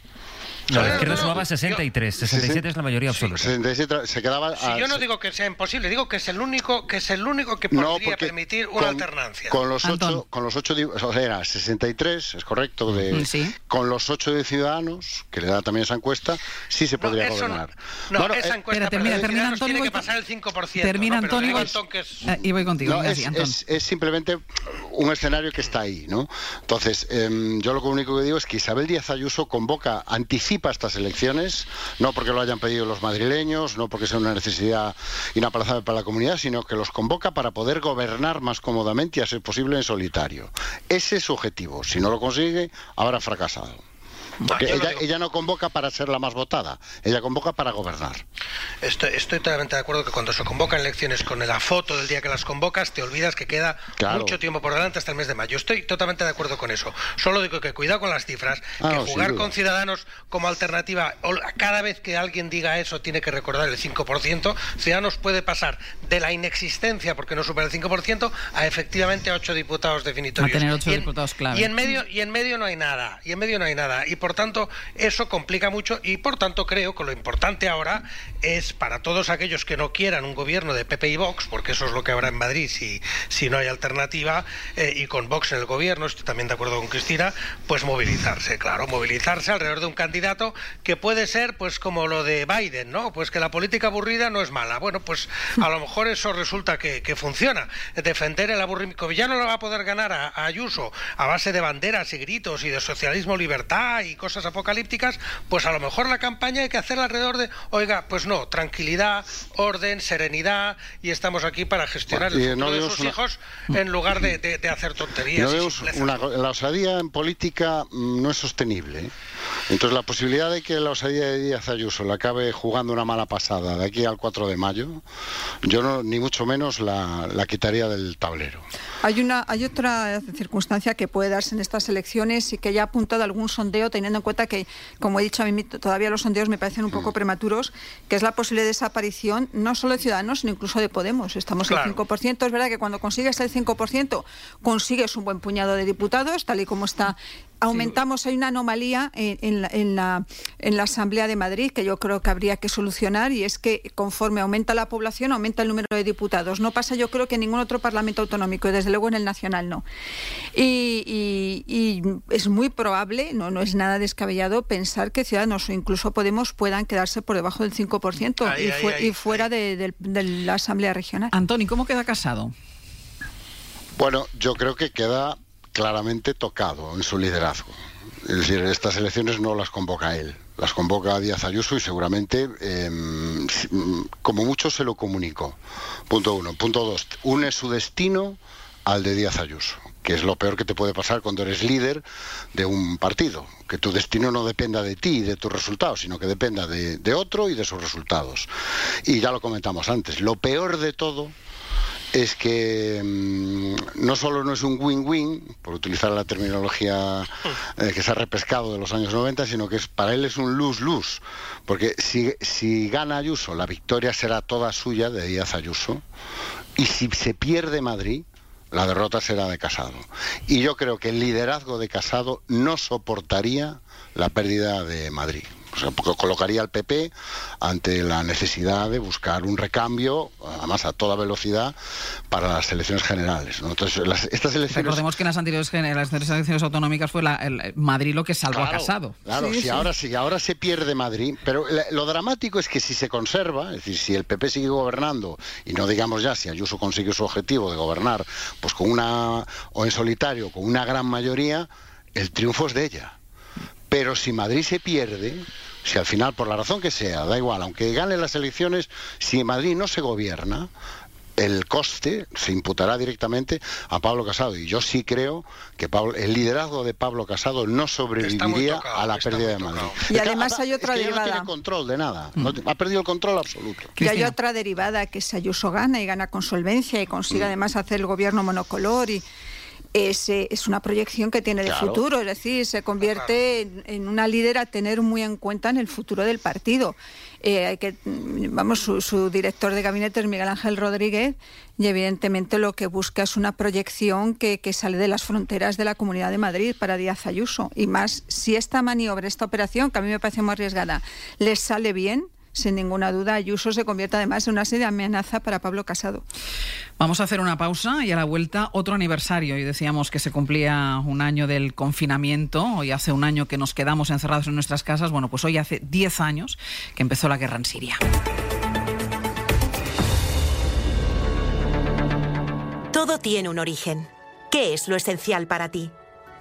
No, la izquierda sumaba 63, 67 es la mayoría absoluta. 67 se quedaba Si a- yo no digo que sea imposible, digo que es el único que es el único que podría permitir una con- alternancia. Con los ocho, con los ocho, o sea, era 63, es correcto, de, Mm, sí. con los ocho de Ciudadanos, que le da también esa encuesta, sí se podría gobernar. No, Bueno, esa eh, encuesta Espera, termina, Antonio, tiene que pasar el 5%. Termina Antonio, que es- Eh, y voy contigo, No, es, es- es simplemente un escenario que está ahí, ¿no? Entonces, em, yo lo único que digo es que Isabel Díaz Ayuso convoca, anticipa estas elecciones, no porque lo hayan pedido los madrileños, no porque sea una necesidad inaplazable para la comunidad, sino que los convoca para poder gobernar más cómodamente y a ser posible en solitario. Ese es su objetivo. Si no lo consigue, habrá fracasado. Lo ella, no convoca para ser la más votada, ella convoca para gobernar. Estoy, estoy totalmente de acuerdo que cuando se convocan elecciones con la foto del día que las convocas, te olvidas que queda Claro. mucho tiempo por delante hasta el mes de mayo. Estoy totalmente de acuerdo con eso. Solo digo que cuidado con las cifras, Ah, que no, jugar con Ciudadanos como alternativa, cada vez que alguien diga eso tiene que recordar el 5%, Ciudadanos puede pasar de la inexistencia, porque no supera el 5%, a efectivamente ocho diputados definitorios. A tener ocho Y en- diputados clave. Y en medio, y en medio no hay nada, y en medio no hay nada. Y por tanto, eso complica mucho, y por tanto creo que lo importante ahora es para todos aquellos que no quieran un gobierno de PP y Vox, porque eso es lo que habrá en Madrid si, si no hay alternativa, eh, y con Vox en el gobierno, estoy también de acuerdo con Cristina, pues movilizarse, claro, movilizarse alrededor de un candidato que puede ser pues como lo de Biden, ¿no? Pues que la política aburrida no es mala. Bueno, pues a lo mejor eso resulta que, que funciona. Defender el aburrimiento. Ya no lo va a poder ganar a, a Ayuso a base de banderas y gritos y de socialismo, libertad y cosas apocalípticas, pues a lo mejor la campaña hay que hacerla alrededor de, oiga, pues no, tranquilidad, orden, serenidad y estamos aquí para gestionar el no futuro de vemos sus una- hijos en lugar de, de- de hacer tonterías. no una la osadía en política mm, no es sostenible. ¿eh? Entonces, la posibilidad de que la osadía de Díaz Ayuso le acabe jugando una mala pasada de aquí al 4 de mayo, yo no, ni mucho menos la, la quitaría del tablero. Hay, una, hay otra circunstancia que puede darse en estas elecciones y que ya ha apuntado algún sondeo, teniendo en cuenta que, como he dicho, a mí todavía los sondeos me parecen un poco prematuros, que es la posible desaparición no solo de Ciudadanos, sino incluso de Podemos. Estamos Claro. al 5%. Es verdad que cuando consigues el 5%, consigues un buen puñado de diputados, tal y como está. Aumentamos, hay una anomalía en, en la, en, la, en la Asamblea de Madrid que yo creo que habría que solucionar y es que conforme aumenta la población, aumenta el número de diputados. No pasa yo creo que en ningún otro Parlamento autonómico y desde luego en el nacional no. Y, y- y es muy probable, no, no es nada descabellado, pensar que Ciudadanos o incluso Podemos puedan quedarse por debajo del 5% Ahí, y, ahí, fu- ahí, y fuera de, de la Asamblea Regional. Antoni, ¿cómo queda casado? Bueno, yo creo que queda claramente tocado en su liderazgo. Es decir, estas elecciones no las convoca él, las convoca Díaz Ayuso y seguramente, em, como mucho, se lo comunicó. Punto uno. Punto dos, une su destino al de Díaz Ayuso, que es lo peor que te puede pasar cuando eres líder de un partido, que tu destino no dependa de ti y de tus resultados, sino que dependa de, de otro y de sus resultados. Y ya lo comentamos antes, lo peor de todo es que mm, no solo no es un win-win, por utilizar la terminología eh, que se ha repescado de los años 90, sino que es, para él es un lose-lose. Porque si, si gana Ayuso, la victoria será toda suya de Díaz Ayuso. Y si se pierde Madrid, la derrota será de Casado. Y yo creo que el liderazgo de Casado no soportaría la pérdida de Madrid. O sea, colocaría al PP ante la necesidad de buscar un recambio, además a toda velocidad, para las elecciones generales. Entonces, estas elecciones... Recordemos que en las anteriores, las elecciones autonómicas fue el, Madrid lo que salvó a Casado. Claro, si ahora sí, ahora se pierde Madrid, pero lo dramático es que si se conserva, es decir, si el PP sigue gobernando y no digamos ya si Ayuso consigue su objetivo de gobernar, pues con una o en solitario con una gran mayoría, el triunfo es de ella. Pero si Madrid se pierde, si al final, por la razón que sea, da igual, aunque gane las elecciones, si Madrid no se gobierna, el coste se imputará directamente a Pablo Casado. Y yo sí creo que el liderazgo de Pablo Casado no sobreviviría a la pérdida de Madrid. Y además hay otra derivada. no tiene control de nada. ha perdido el control absoluto. Y hay otra derivada que si Ayuso gana y gana con solvencia y consigue mm. además hacer el gobierno monocolor y es, es, una proyección que tiene de futuro, es decir, se convierte en, una líder a tener muy en cuenta en el futuro del partido. Eh, hay que, vamos, su, director de gabinete es Miguel Ángel Rodríguez y evidentemente lo que busca es una proyección que, que sale de las fronteras de la Comunidad de Madrid para Díaz Ayuso. Y más, si esta maniobra, esta operación, que a mí me parece muy arriesgada, les sale bien, sin ninguna duda, Ayuso se convierte además en una serie de amenaza para Pablo Casado. Vamos a hacer una pausa y a la vuelta otro aniversario. Y decíamos que se cumplía un año del confinamiento. Hoy hace un año que nos quedamos encerrados en nuestras casas. Bueno, pues hoy hace 10 años que empezó la guerra en Siria. Todo tiene un origen. ¿Qué es lo esencial para ti?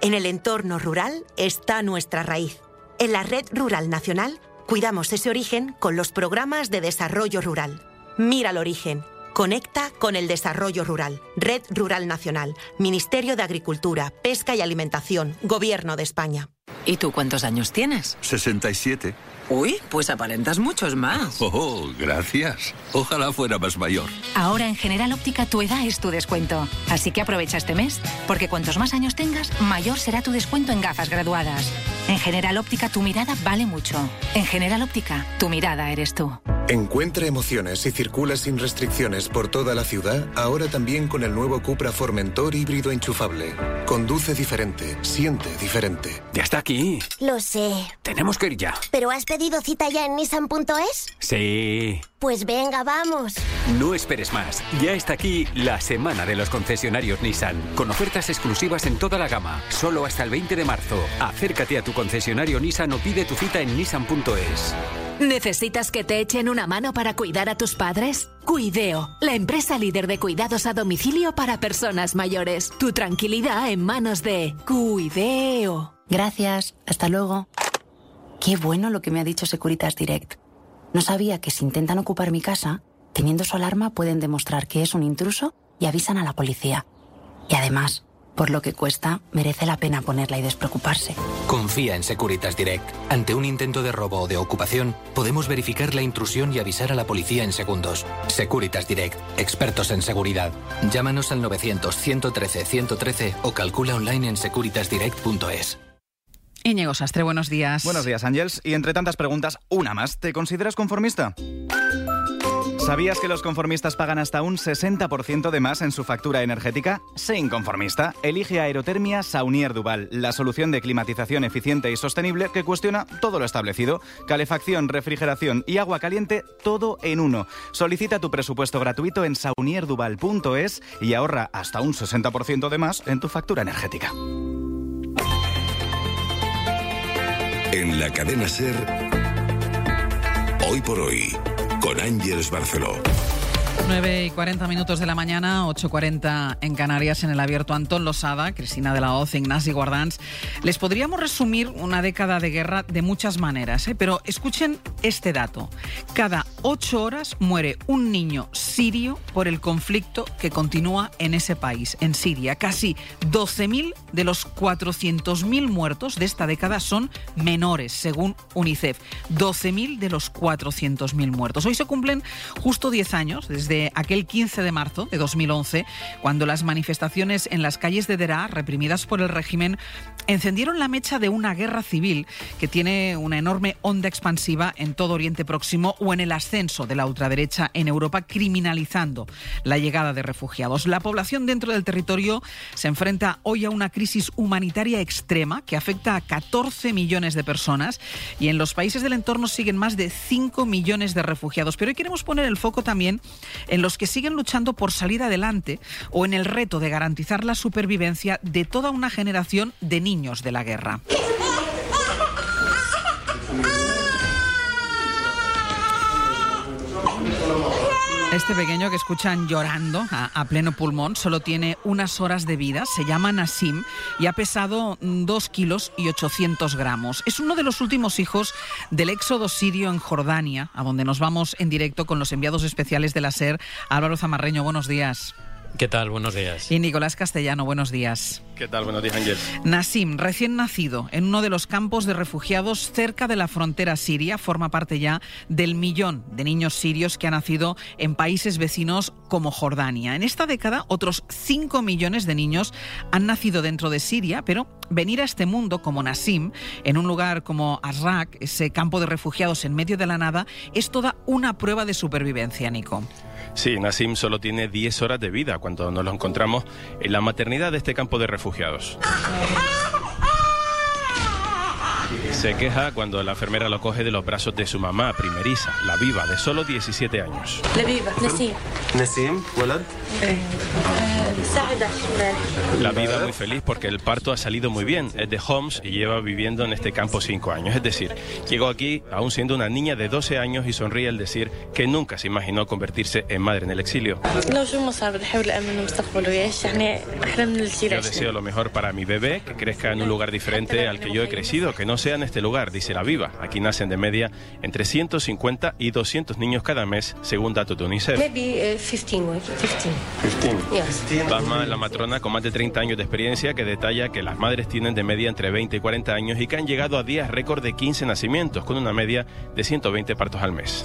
En el entorno rural está nuestra raíz. En la Red Rural Nacional Cuidamos ese origen con los programas de desarrollo rural. Mira el origen. Conecta con el desarrollo rural. Red Rural Nacional. Ministerio de Agricultura, Pesca y Alimentación. Gobierno de España. ¿Y tú cuántos años tienes? 67. Uy, pues aparentas muchos más. Oh, gracias. Ojalá fuera más mayor. Ahora en General Óptica tu edad es tu descuento. Así que aprovecha este mes, porque cuantos más años tengas, mayor será tu descuento en gafas graduadas. En General Óptica tu mirada vale mucho. En General Óptica, tu mirada eres tú. Encuentra emociones y circula sin restricciones por toda la ciudad, ahora también con el nuevo Cupra Formentor híbrido enchufable. Conduce diferente, siente diferente. Ya está aquí. Lo sé. Tenemos que ir ya. ¿Pero has pedido cita ya en nissan.es? Sí. Pues venga, vamos. No esperes más. Ya está aquí la semana de los concesionarios Nissan, con ofertas exclusivas en toda la gama, solo hasta el 20 de marzo. Acércate a tu concesionario Nissan o pide tu cita en nissan.es. ¿Necesitas que te echen una mano para cuidar a tus padres? Cuideo, la empresa líder de cuidados a domicilio para personas mayores. Tu tranquilidad en manos de Cuideo. Gracias, hasta luego. Qué bueno lo que me ha dicho Securitas Direct. No sabía que si intentan ocupar mi casa, teniendo su alarma pueden demostrar que es un intruso y avisan a la policía. Y además, por lo que cuesta, merece la pena ponerla y despreocuparse. Confía en Securitas Direct. Ante un intento de robo o de ocupación, podemos verificar la intrusión y avisar a la policía en segundos. Securitas Direct, expertos en seguridad. Llámanos al 900-113-113 o calcula online en securitasdirect.es. Íñigo Sastre, buenos días. Buenos días, Ángels. Y entre tantas preguntas, una más. ¿Te consideras conformista? ¿Sabías que los conformistas pagan hasta un 60% de más en su factura energética? Sé inconformista. Elige Aerotermia Saunier Duval, la solución de climatización eficiente y sostenible que cuestiona todo lo establecido. Calefacción, refrigeración y agua caliente, todo en uno. Solicita tu presupuesto gratuito en saunierduval.es y ahorra hasta un 60% de más en tu factura energética. En la cadena Ser, hoy por hoy con Ángeles Barceló. 9 y 40 minutos de la mañana, 8.40 en Canarias, en el abierto Antón Losada, Cristina de la Hoz, Ignasi Guardans. Les podríamos resumir una década de guerra de muchas maneras, ¿eh? pero escuchen este dato. Cada ocho horas muere un niño sirio por el conflicto que continúa en ese país, en Siria. Casi 12.000 de los 400.000 muertos de esta década son menores, según UNICEF. 12.000 de los 400.000 muertos. Hoy se cumplen justo 10 años desde desde aquel 15 de marzo de 2011, cuando las manifestaciones en las calles de Deraa, reprimidas por el régimen, encendieron la mecha de una guerra civil que tiene una enorme onda expansiva en todo Oriente Próximo o en el ascenso de la ultraderecha en Europa, criminalizando la llegada de refugiados. La población dentro del territorio se enfrenta hoy a una crisis humanitaria extrema que afecta a 14 millones de personas y en los países del entorno siguen más de 5 millones de refugiados. Pero hoy queremos poner el foco también en los que siguen luchando por salir adelante o en el reto de garantizar la supervivencia de toda una generación de niños de la guerra. Este pequeño que escuchan llorando a, pleno pulmón solo tiene unas horas de vida, se llama Nassim y ha pesado 2 kilos y 800 gramos. Es uno de los últimos hijos del éxodo sirio en Jordania, a donde nos vamos en directo con los enviados especiales de la SER. Álvaro Zamarreño, buenos días. ¿Qué tal? Buenos días. Y Nicolás Castellano, buenos días. ¿Qué tal? Buenos días, Ángel. Nasim, recién nacido en uno de los campos de refugiados cerca de la frontera siria, forma parte ya del millón de niños sirios que han nacido en países vecinos como Jordania. En esta década, otros 5 millones de niños han nacido dentro de Siria, pero venir a este mundo como Nasim, en un lugar como Azraq, ese campo de refugiados en medio de la nada, es toda una prueba de supervivencia, Nico. Sí, Nassim solo tiene 10 horas de vida cuando nos lo encontramos en la maternidad de este campo de refugiados. Se queja cuando la enfermera lo coge de los brazos de su mamá primeriza, la viva, de solo 17 años. La viva, Nassim. Nassim, La viva muy feliz porque el parto ha salido muy bien. Es de Homs y lleva viviendo en este campo 5 años. Es decir, llegó aquí aún siendo una niña de 12 años y sonríe al decir que nunca se imaginó convertirse en madre en el exilio. Yo deseo lo mejor para mi bebé, que crezca en un lugar diferente al que yo he crecido, que no sea en este lugar, dice la Viva. Aquí nacen de media entre 150 y 200 niños cada mes, según datos de UNICEF. Maybe 15, 15. Basma la matrona con más de 30 años de experiencia que detalla que las madres tienen de media entre 20 y 40 años y que han llegado a días récord de 15 nacimientos, con una media de 120 partos al mes.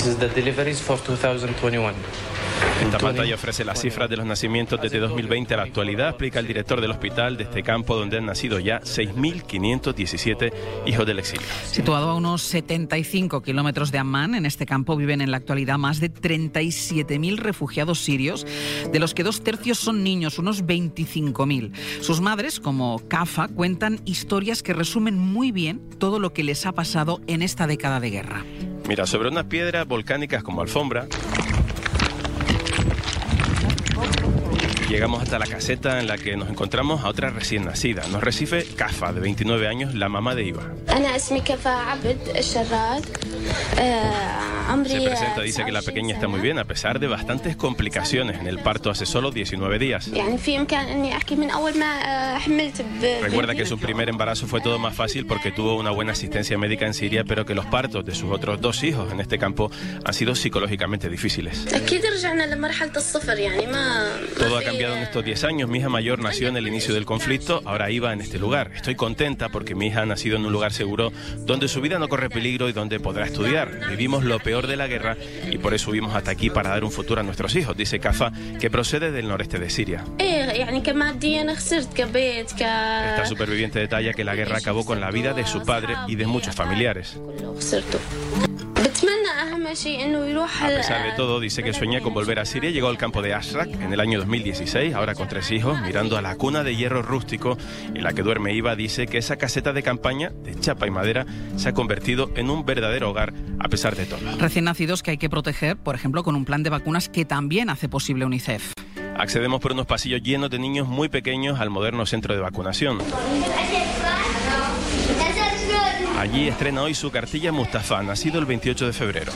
Esta pantalla ofrece las cifras de los nacimientos desde 2020 a la actualidad, explica el director del hospital de este campo donde han nacido ya 6.517 hijos del exilio. Situado a unos 75 kilómetros de Amman, en este campo viven en la actualidad más de 37.000 refugiados sirios, de los que dos tercios son niños, unos 25.000. Sus madres, como Kafa, cuentan historias que resumen muy bien todo lo que les ha pasado en esta década de guerra. Mira, sobre unas piedras volcánicas como alfombra, Llegamos hasta la caseta en la que nos encontramos a otra recién nacida. Nos recibe Kafa, de 29 años, la mamá de Iva. Se presenta, dice que la pequeña está muy bien, a pesar de bastantes complicaciones en el parto hace solo 19 días. Recuerda que su primer embarazo fue todo más fácil porque tuvo una buena asistencia médica en Siria, pero que los partos de sus otros dos hijos en este campo han sido psicológicamente difíciles. Todo ha cambiado en estos 10 años. Mi hija mayor nació en el inicio del conflicto, ahora iba en este lugar. Estoy contenta porque mi hija ha nacido en un lugar seguro donde su vida no corre peligro y donde podrá estudiar. Vivimos lo peor de la guerra y por eso subimos hasta aquí para dar un futuro a nuestros hijos, dice Kafa, que procede del noreste de Siria. Esta superviviente detalla que la guerra acabó con la vida de su padre y de muchos familiares. A pesar de todo, dice que sueña con volver a Siria. Llegó al campo de Ashrak en el año 2016, ahora con tres hijos, mirando a la cuna de hierro rústico en la que duerme Iva. Dice que esa caseta de campaña de chapa y madera se ha convertido en un verdadero hogar a pesar de todo. Recién nacidos que hay que proteger, por ejemplo, con un plan de vacunas que también hace posible UNICEF. Accedemos por unos pasillos llenos de niños muy pequeños al moderno centro de vacunación. Allí estrena hoy su cartilla Mustafa, nacido el 28 de febrero.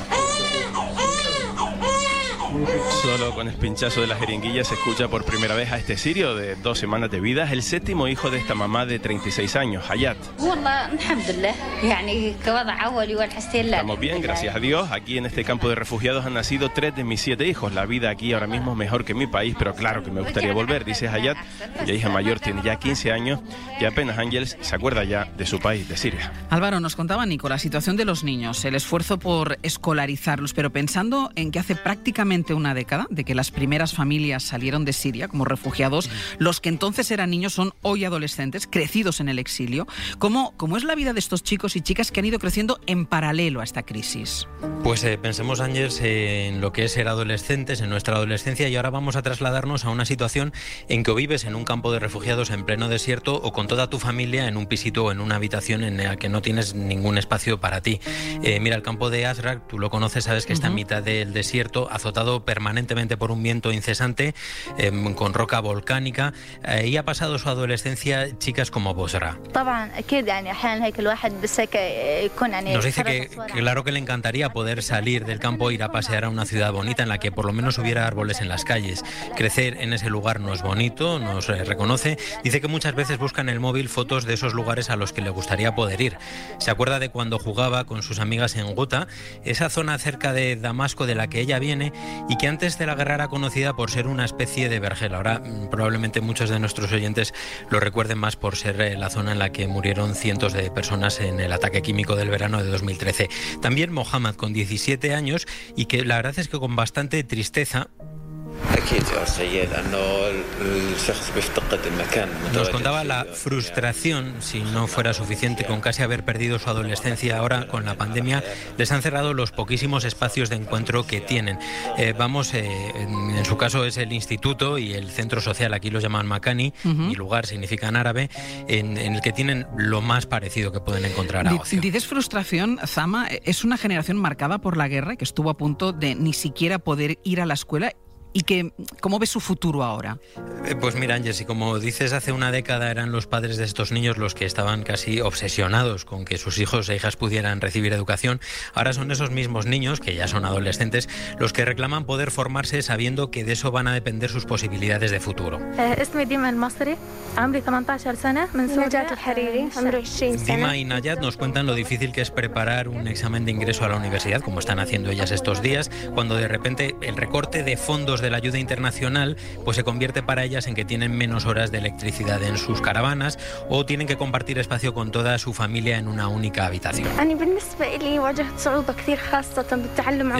Solo con el pinchazo de la jeringuilla se escucha por primera vez a este sirio de dos semanas de vida, el séptimo hijo de esta mamá de 36 años, Hayat. Estamos bien, gracias a Dios. Aquí en este campo de refugiados han nacido tres de mis siete hijos. La vida aquí ahora mismo es mejor que en mi país, pero claro que me gustaría volver, dice Hayat, cuya hija mayor tiene ya 15 años y apenas Ángels se acuerda ya de su país, de Siria. Álvaro, nos contaba Nico la situación de los niños, el esfuerzo por escolarizarlos, pero pensando en que hace prácticamente exactamente una década de que las primeras familias salieron de Siria como refugiados. Los que entonces eran niños son hoy adolescentes, crecidos en el exilio. ¿Cómo, cómo es la vida de estos chicos y chicas que han ido creciendo en paralelo a esta crisis? Pues eh, pensemos, Ángels, en lo que es ser adolescentes, en nuestra adolescencia, y ahora vamos a trasladarnos a una situación en que o vives en un campo de refugiados en pleno desierto o con toda tu familia en un pisito o en una habitación en la que no tienes ningún espacio para ti. Eh, mira, el campo de Azrak, tú lo conoces, sabes que está en mitad del desierto, azotado permanentemente por un viento incesante, em, con roca volcánica, eh, y ha pasado su adolescencia chicas como Bosra. Nos dice que, claro que le encantaría poder salir del campo e ir a pasear a una ciudad bonita en la que por lo menos hubiera árboles en las calles. Crecer en ese lugar no es bonito, nos eh, reconoce. Dice que muchas veces busca en el móvil fotos de esos lugares a los que le gustaría poder ir. Se acuerda de cuando jugaba con sus amigas en Guta, esa zona cerca de Damasco de la que ella viene y que antes de la guerra era conocida por ser una especie de vergel. Ahora mm, probablemente muchos de nuestros oyentes lo recuerden más por ser eh, la zona en la que murieron cientos de personas en el ataque químico del verano de 2013. También Mohamed con 17 años y que la verdad es que con bastante tristeza nos contaba la frustración, si no fuera suficiente, con casi haber perdido su adolescencia ahora con la pandemia, les han cerrado los poquísimos espacios de encuentro que tienen. Eh, vamos, eh, en, su caso es el instituto y el centro social, aquí los llaman Makani, y lugar significa en árabe, en, el que tienen lo más parecido que pueden encontrar a ocio. Dices frustración, Zama, es una generación marcada por la guerra que estuvo a punto de ni siquiera poder ir a la escuela y que cómo ve su futuro ahora. Eh, pues mira, Ángel, si como dices, hace una década eran los padres de estos niños los que estaban casi obsesionados con que sus hijos e hijas pudieran recibir educación, ahora son esos mismos niños, que ya son adolescentes, los que reclaman poder formarse sabiendo que de eso van a depender sus posibilidades de futuro. Dima y Nayat nos cuentan lo difícil que es preparar un examen de ingreso a la universidad, como están haciendo ellas estos días, cuando de repente el recorte de fondos de la ayuda internacional pues se convierte para ellas en que tienen menos horas de electricidad en sus caravanas o tienen que compartir espacio con toda su familia en una única habitación.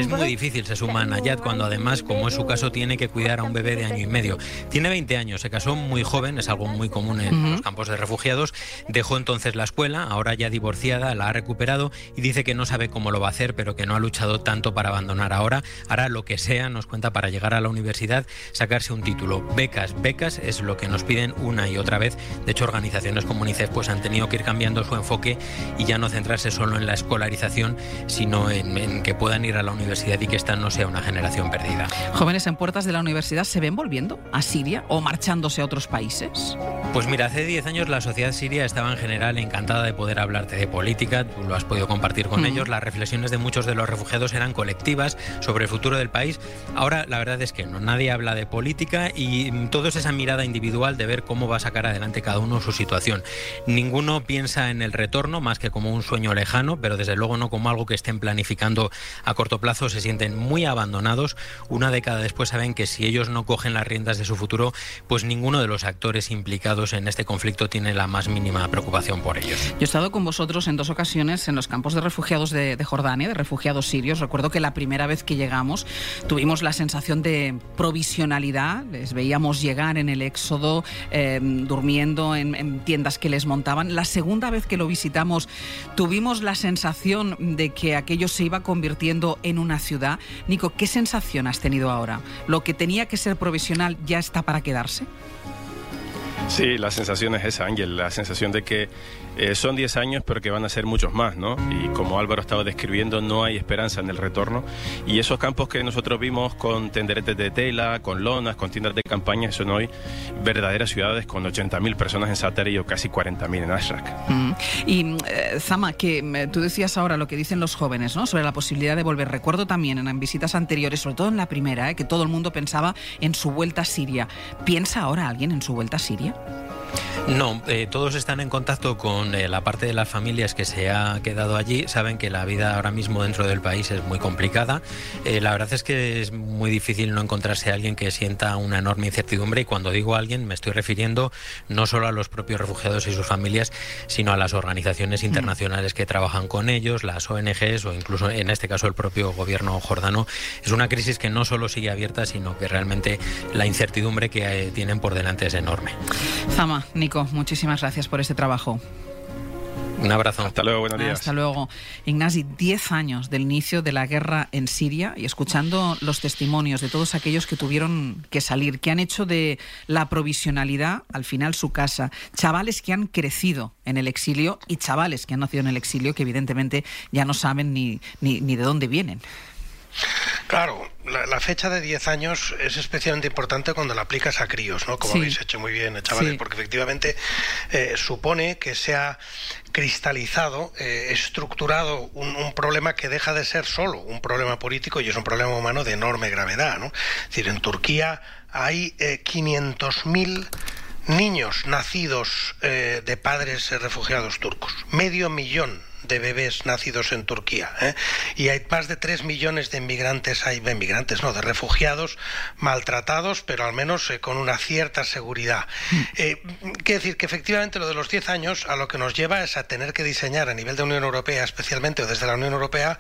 Es muy difícil, se suma Nayat, cuando además, como es su caso, tiene que cuidar a un bebé de año y medio. Tiene 20 años, se casó muy joven, es algo muy común en los campos de refugiados, dejó entonces la escuela, ahora ya divorciada, la ha recuperado y dice que no sabe cómo lo va a hacer, pero que no ha luchado tanto para abandonar ahora, hará lo que sea, nos cuenta, para llegar a la universidad, sacarse un título. Becas, becas es lo que nos piden una y otra vez. De hecho, organizaciones como UNICEF pues, han tenido que ir cambiando su enfoque y ya no centrarse solo en la escolarización, sino en, que puedan ir a la universidad y que esta no sea una generación perdida. ¿Jóvenes en puertas de la universidad se ven volviendo a Siria o marchándose a otros países? Pues mira, hace 10 años la sociedad siria estaba en general encantada de poder hablarte de política, tú lo has podido compartir con mm. ellos, las reflexiones de muchos de los refugiados eran colectivas sobre el futuro del país. Ahora la verdad es que no, nadie habla de política y todo es esa mirada individual de ver cómo va a sacar adelante cada uno su situación. Ninguno piensa en el retorno más que como un sueño lejano, pero desde luego no como algo que estén planificando a corto plazo, se sienten muy abandonados. Una década después saben que si ellos no cogen las riendas de su futuro, pues ninguno de los actores implicados en este conflicto tiene la más mínima preocupación por ellos. Yo he estado con vosotros en dos ocasiones en los campos de refugiados de Jordania, de refugiados sirios. Recuerdo que la primera vez que llegamos tuvimos la sensación de provisionalidad, les veíamos llegar en el éxodo, em, durmiendo en, tiendas que les montaban. La segunda vez que lo visitamos tuvimos la sensación de que aquello se iba convirtiendo en una ciudad. Nico, ¿qué sensación has tenido ahora? ¿Lo que tenía que ser provisional ya está para quedarse? Sí, la sensación es esa, Ángel, la sensación de que eh, son 10 años, pero que van a ser muchos más, ¿no? Y como Álvaro estaba describiendo, no hay esperanza en el retorno. Y esos campos que nosotros vimos con tenderetes de tela, con lonas, con tiendas de campaña, son hoy verdaderas ciudades con 80.000 personas en Satari o casi 40.000 en Ashrak. Mm. Y eh, Zama, que eh, tú decías ahora lo que dicen los jóvenes, ¿no? Sobre la posibilidad de volver. Recuerdo también en, visitas anteriores, sobre todo en la primera, que todo el mundo pensaba en su vuelta a Siria. ¿Piensa ahora alguien en su vuelta a Siria? No, eh, todos están en contacto con eh, la parte de las familias que se ha quedado allí. Saben que la vida ahora mismo dentro del país es muy complicada. Eh, la verdad es que es muy difícil no encontrarse a alguien que sienta una enorme incertidumbre y cuando digo alguien me estoy refiriendo no solo a los propios refugiados y sus familias, sino a las organizaciones mm. internacionales que trabajan con ellos, las ONGs o incluso en este caso el propio gobierno jordano. Es una crisis que no solo sigue abierta, sino que realmente la incertidumbre que tienen por delante es enorme. Nico muchísimas gracias por este trabajo. Un abrazo. Hasta luego, buenos días. Hasta luego. Ignasi, 10 años del inicio de la guerra en Siria y escuchando los testimonios de todos aquellos que tuvieron que salir, que han hecho de la provisionalidad al final su casa, chavales que han crecido en el exilio y chavales que han nacido en el exilio que evidentemente ya no saben ni, ni, ni de dónde vienen. Claro, la, fecha de 10 años es especialmente importante cuando la aplicas a críos, ¿no? Como habéis hecho muy bien, chavales, porque efectivamente eh, supone que se ha cristalizado, eh, estructurado un, problema que deja de ser solo un problema político y es un problema humano de enorme gravedad, ¿no? Es decir, en Turquía hay eh, 500.000 niños nacidos eh, de padres refugiados turcos, medio millón de bebés nacidos en Turquía. ¿eh? Y hay más de 3 millones de inmigrantes, hay inmigrantes, no, de refugiados maltratados, pero al menos eh, con una cierta seguridad. Mm. Eh, quiere decir que efectivamente lo de los 10 años a lo que nos lleva es a tener que diseñar a nivel de Unión Europea, especialmente o desde la Unión Europea,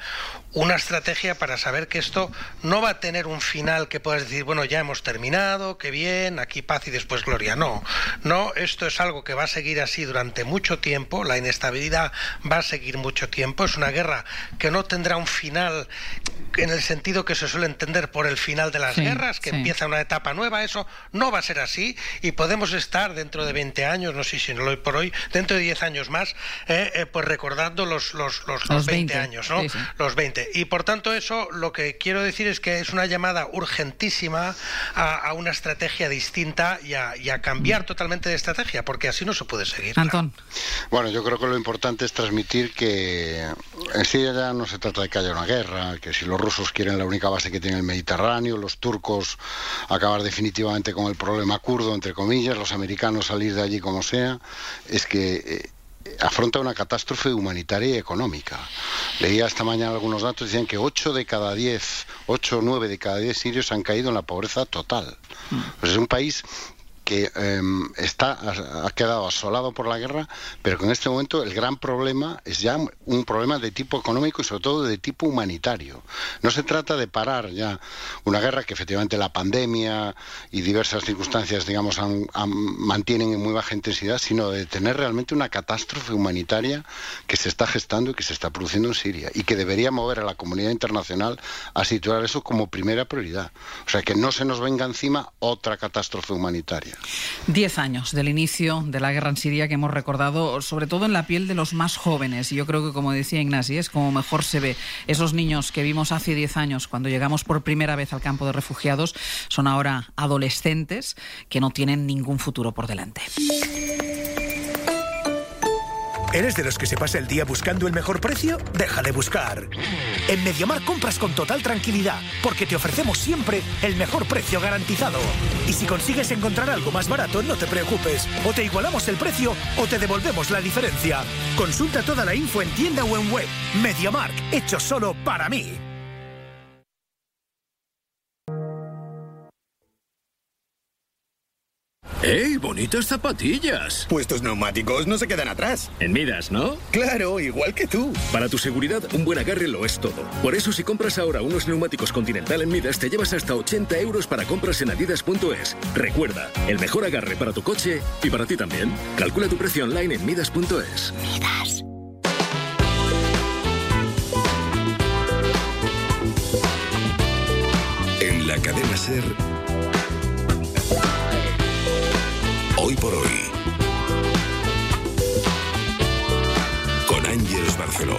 una estrategia para saber que esto no va a tener un final que puedas decir, bueno, ya hemos terminado, qué bien, aquí paz y después gloria. No, no, esto es algo que va a seguir así durante mucho tiempo, la inestabilidad va a seguir mucho tiempo. Es una guerra que no tendrá un final en el sentido que se suele entender por el final de las guerras, que empieza una etapa nueva. Eso no va a ser así y podemos estar dentro de 20 años, no sé si no lo hoy por hoy, dentro de 10 años más, eh, eh, pues recordando los, los, los, 20, años, ¿no? Los 20. Y por tanto eso lo que quiero decir es que es una llamada urgentísima a, una estrategia distinta y a, cambiar mm. totalmente de estrategia, porque así no se puede seguir. Antón. Bueno, yo creo que lo importante es transmitir que que en Siria ya no se trata de que haya una guerra, que si los rusos quieren la única base que tiene el Mediterráneo, los turcos acabar definitivamente con el problema kurdo, entre comillas, los americanos salir de allí como sea, es que eh, afronta una catástrofe humanitaria y económica. Leía esta mañana algunos datos, decían que 8 de cada 10, 8 o 9 de cada 10 sirios han caído en la pobreza total. Mm. Pues es un país que em, está, ha quedado asolado por la guerra, pero que en este momento el gran problema es ya un problema de tipo económico y sobre todo de tipo humanitario. No se trata de parar ya una guerra que efectivamente la pandemia y diversas circunstancias, digamos, mantienen en muy baja intensidad, sino de tener realmente una catástrofe humanitaria que se está gestando y que se está produciendo en Siria y que debería mover a la comunidad internacional a situar eso como primera prioridad. O sea, que no se nos venga encima otra catástrofe humanitaria. Diez años del inicio de la guerra en Siria que hemos recordado, sobre todo en la piel de los más jóvenes. Y yo creo que, como decía Ignasi, es como mejor se ve. Esos niños que vimos hace diez años, cuando llegamos por primera vez al campo de refugiados, son ahora adolescentes que no tienen ningún futuro por delante. ¿Eres de los que se pasa el día buscando el mejor precio? Deja de buscar. En Mediamar compras con total tranquilidad, porque te ofrecemos siempre el mejor precio garantizado. Y si consigues encontrar algo más barato, no te preocupes. O te igualamos el precio o te devolvemos la diferencia. Consulta toda la info en tienda o en web. Mediamark, hecho solo para mí. ¡Ey, bonitas zapatillas! Puestos neumáticos no se quedan atrás. En Midas, ¿no? Claro, igual que tú. Para tu seguridad, un buen agarre lo es todo. Por eso, si compras ahora unos neumáticos Continental en Midas, te llevas hasta 80 euros para compras en adidas.es. Recuerda, el mejor agarre para tu coche y para ti también. Calcula tu precio online en Midas.es. Midas. En la cadena Ser. Hoy por hoy. Con Ángeles Barceló.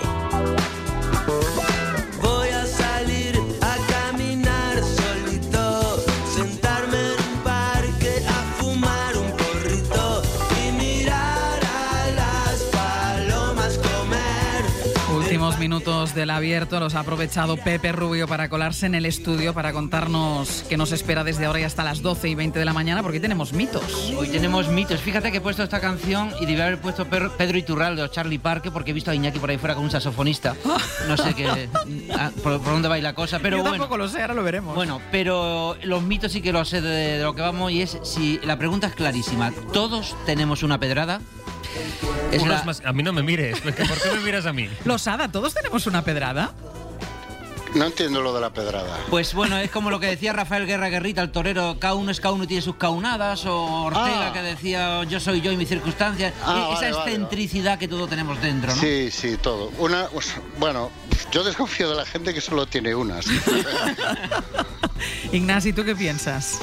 Del abierto los ha aprovechado Pepe Rubio para colarse en el estudio para contarnos qué nos espera desde ahora y hasta las 12 y 20 de la mañana, porque hoy tenemos mitos. Hoy tenemos mitos. Fíjate que he puesto esta canción y debía haber puesto Pedro Iturralde o Charlie Parker porque he visto a Iñaki por ahí fuera con un saxofonista. No sé qué, ah, por, por dónde va la cosa, pero Yo bueno. tampoco lo sé, ahora lo veremos. Bueno, pero los mitos sí que lo sé de, de lo que vamos y es si la pregunta es clarísima. ¿Todos tenemos una pedrada? Es Unos la- más- A mí no me mires. ¿Por qué me miras a mí? Losada, ¿todos tenemos una pedrada? No entiendo lo de la pedrada. Pues bueno, es como lo que decía Rafael Guerra Guerrita, el torero, cada uno es cada uno y tiene sus caunadas, o Ortega Ah. que decía yo soy yo y mis circunstancias, Ah, E- esa vale, vale, excentricidad que todo tenemos dentro, ¿no? Sí, sí, todo. Una, pues, bueno, yo desconfío de la gente que solo tiene unas. Ignasi, ¿tú qué piensas?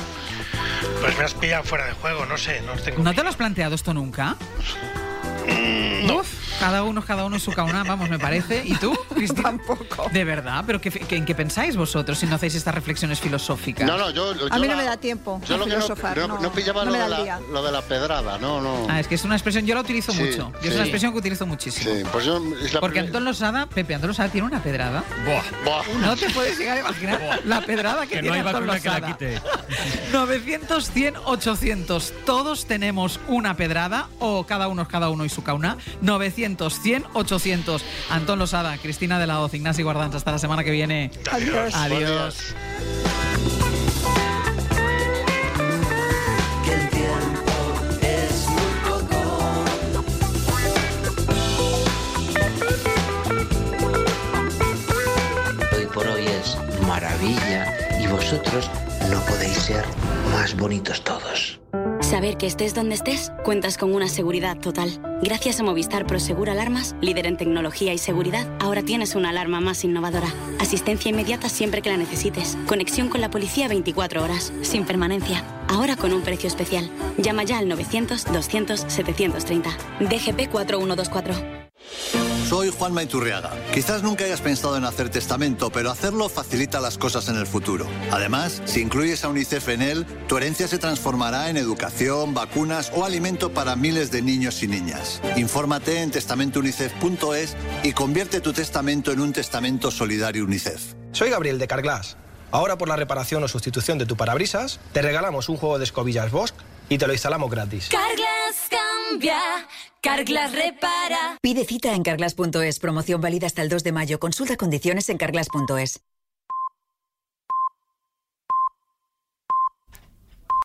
Pues me has pillado fuera de juego, no sé, no tengo. ¿No te lo has planteado esto nunca? Uf, cada uno, cada uno en su cauna, vamos, me parece. ¿Y tú, Cristina? Tampoco. De verdad, pero ¿qué, qué- ¿en qué pensáis vosotros si no hacéis estas reflexiones filosóficas? No, no, yo, yo A mí no la- me da tiempo Yo lo que no, filosofar, no- no- pillaba no lo, me de la, día. lo de la pedrada, no, no. Ah, es que es una expresión, yo la utilizo Sí, mucho. Yo es una expresión que utilizo muchísimo. Sí, pues yo es la Porque primer- Antón Losada, Pepe Antón Losada tiene una pedrada. Buah. No te puedes llegar a imaginar la pedrada que, Que tiene no hay Antón vacuna que la Losada. quite. 900, 100, 800. Todos tenemos una pedrada o cada uno es cada uno y su cauna. 900, 100, 800. Antón Losada, Cristina de la Hoz, Ignacio Guardans. Hasta la semana que viene. Adiós. Adiós. Que el tiempo es muy poco. Hoy por hoy es maravilla y vosotros no podéis ser más bonitos todos. Saber que estés donde estés, cuentas con una seguridad total. Gracias a Movistar Prosegur Alarmas, líder en tecnología y seguridad, ahora tienes una alarma más innovadora. Asistencia inmediata siempre que la necesites. Conexión con la policía 24 horas, sin permanencia. Ahora con un precio especial. Llama ya al 900-200-730. DGP 4124. Soy Juan Maiturriaga. Quizás nunca hayas pensado en hacer testamento, pero hacerlo facilita las cosas en el futuro. Además, si incluyes a UNICEF en él, tu herencia se transformará en educación, vacunas o alimento para miles de niños y niñas. Infórmate en testamentounicef.es y convierte tu testamento en un testamento solidario UNICEF. Soy Gabriel de Carglass. Ahora por la reparación o sustitución de tu parabrisas, te regalamos un juego de escobillas Bosch y te lo instalamos gratis. Carglass cambia, Carglass repara. Pide cita en carglass.es. Promoción válida hasta el 2 de mayo. Consulta condiciones en carglass.es.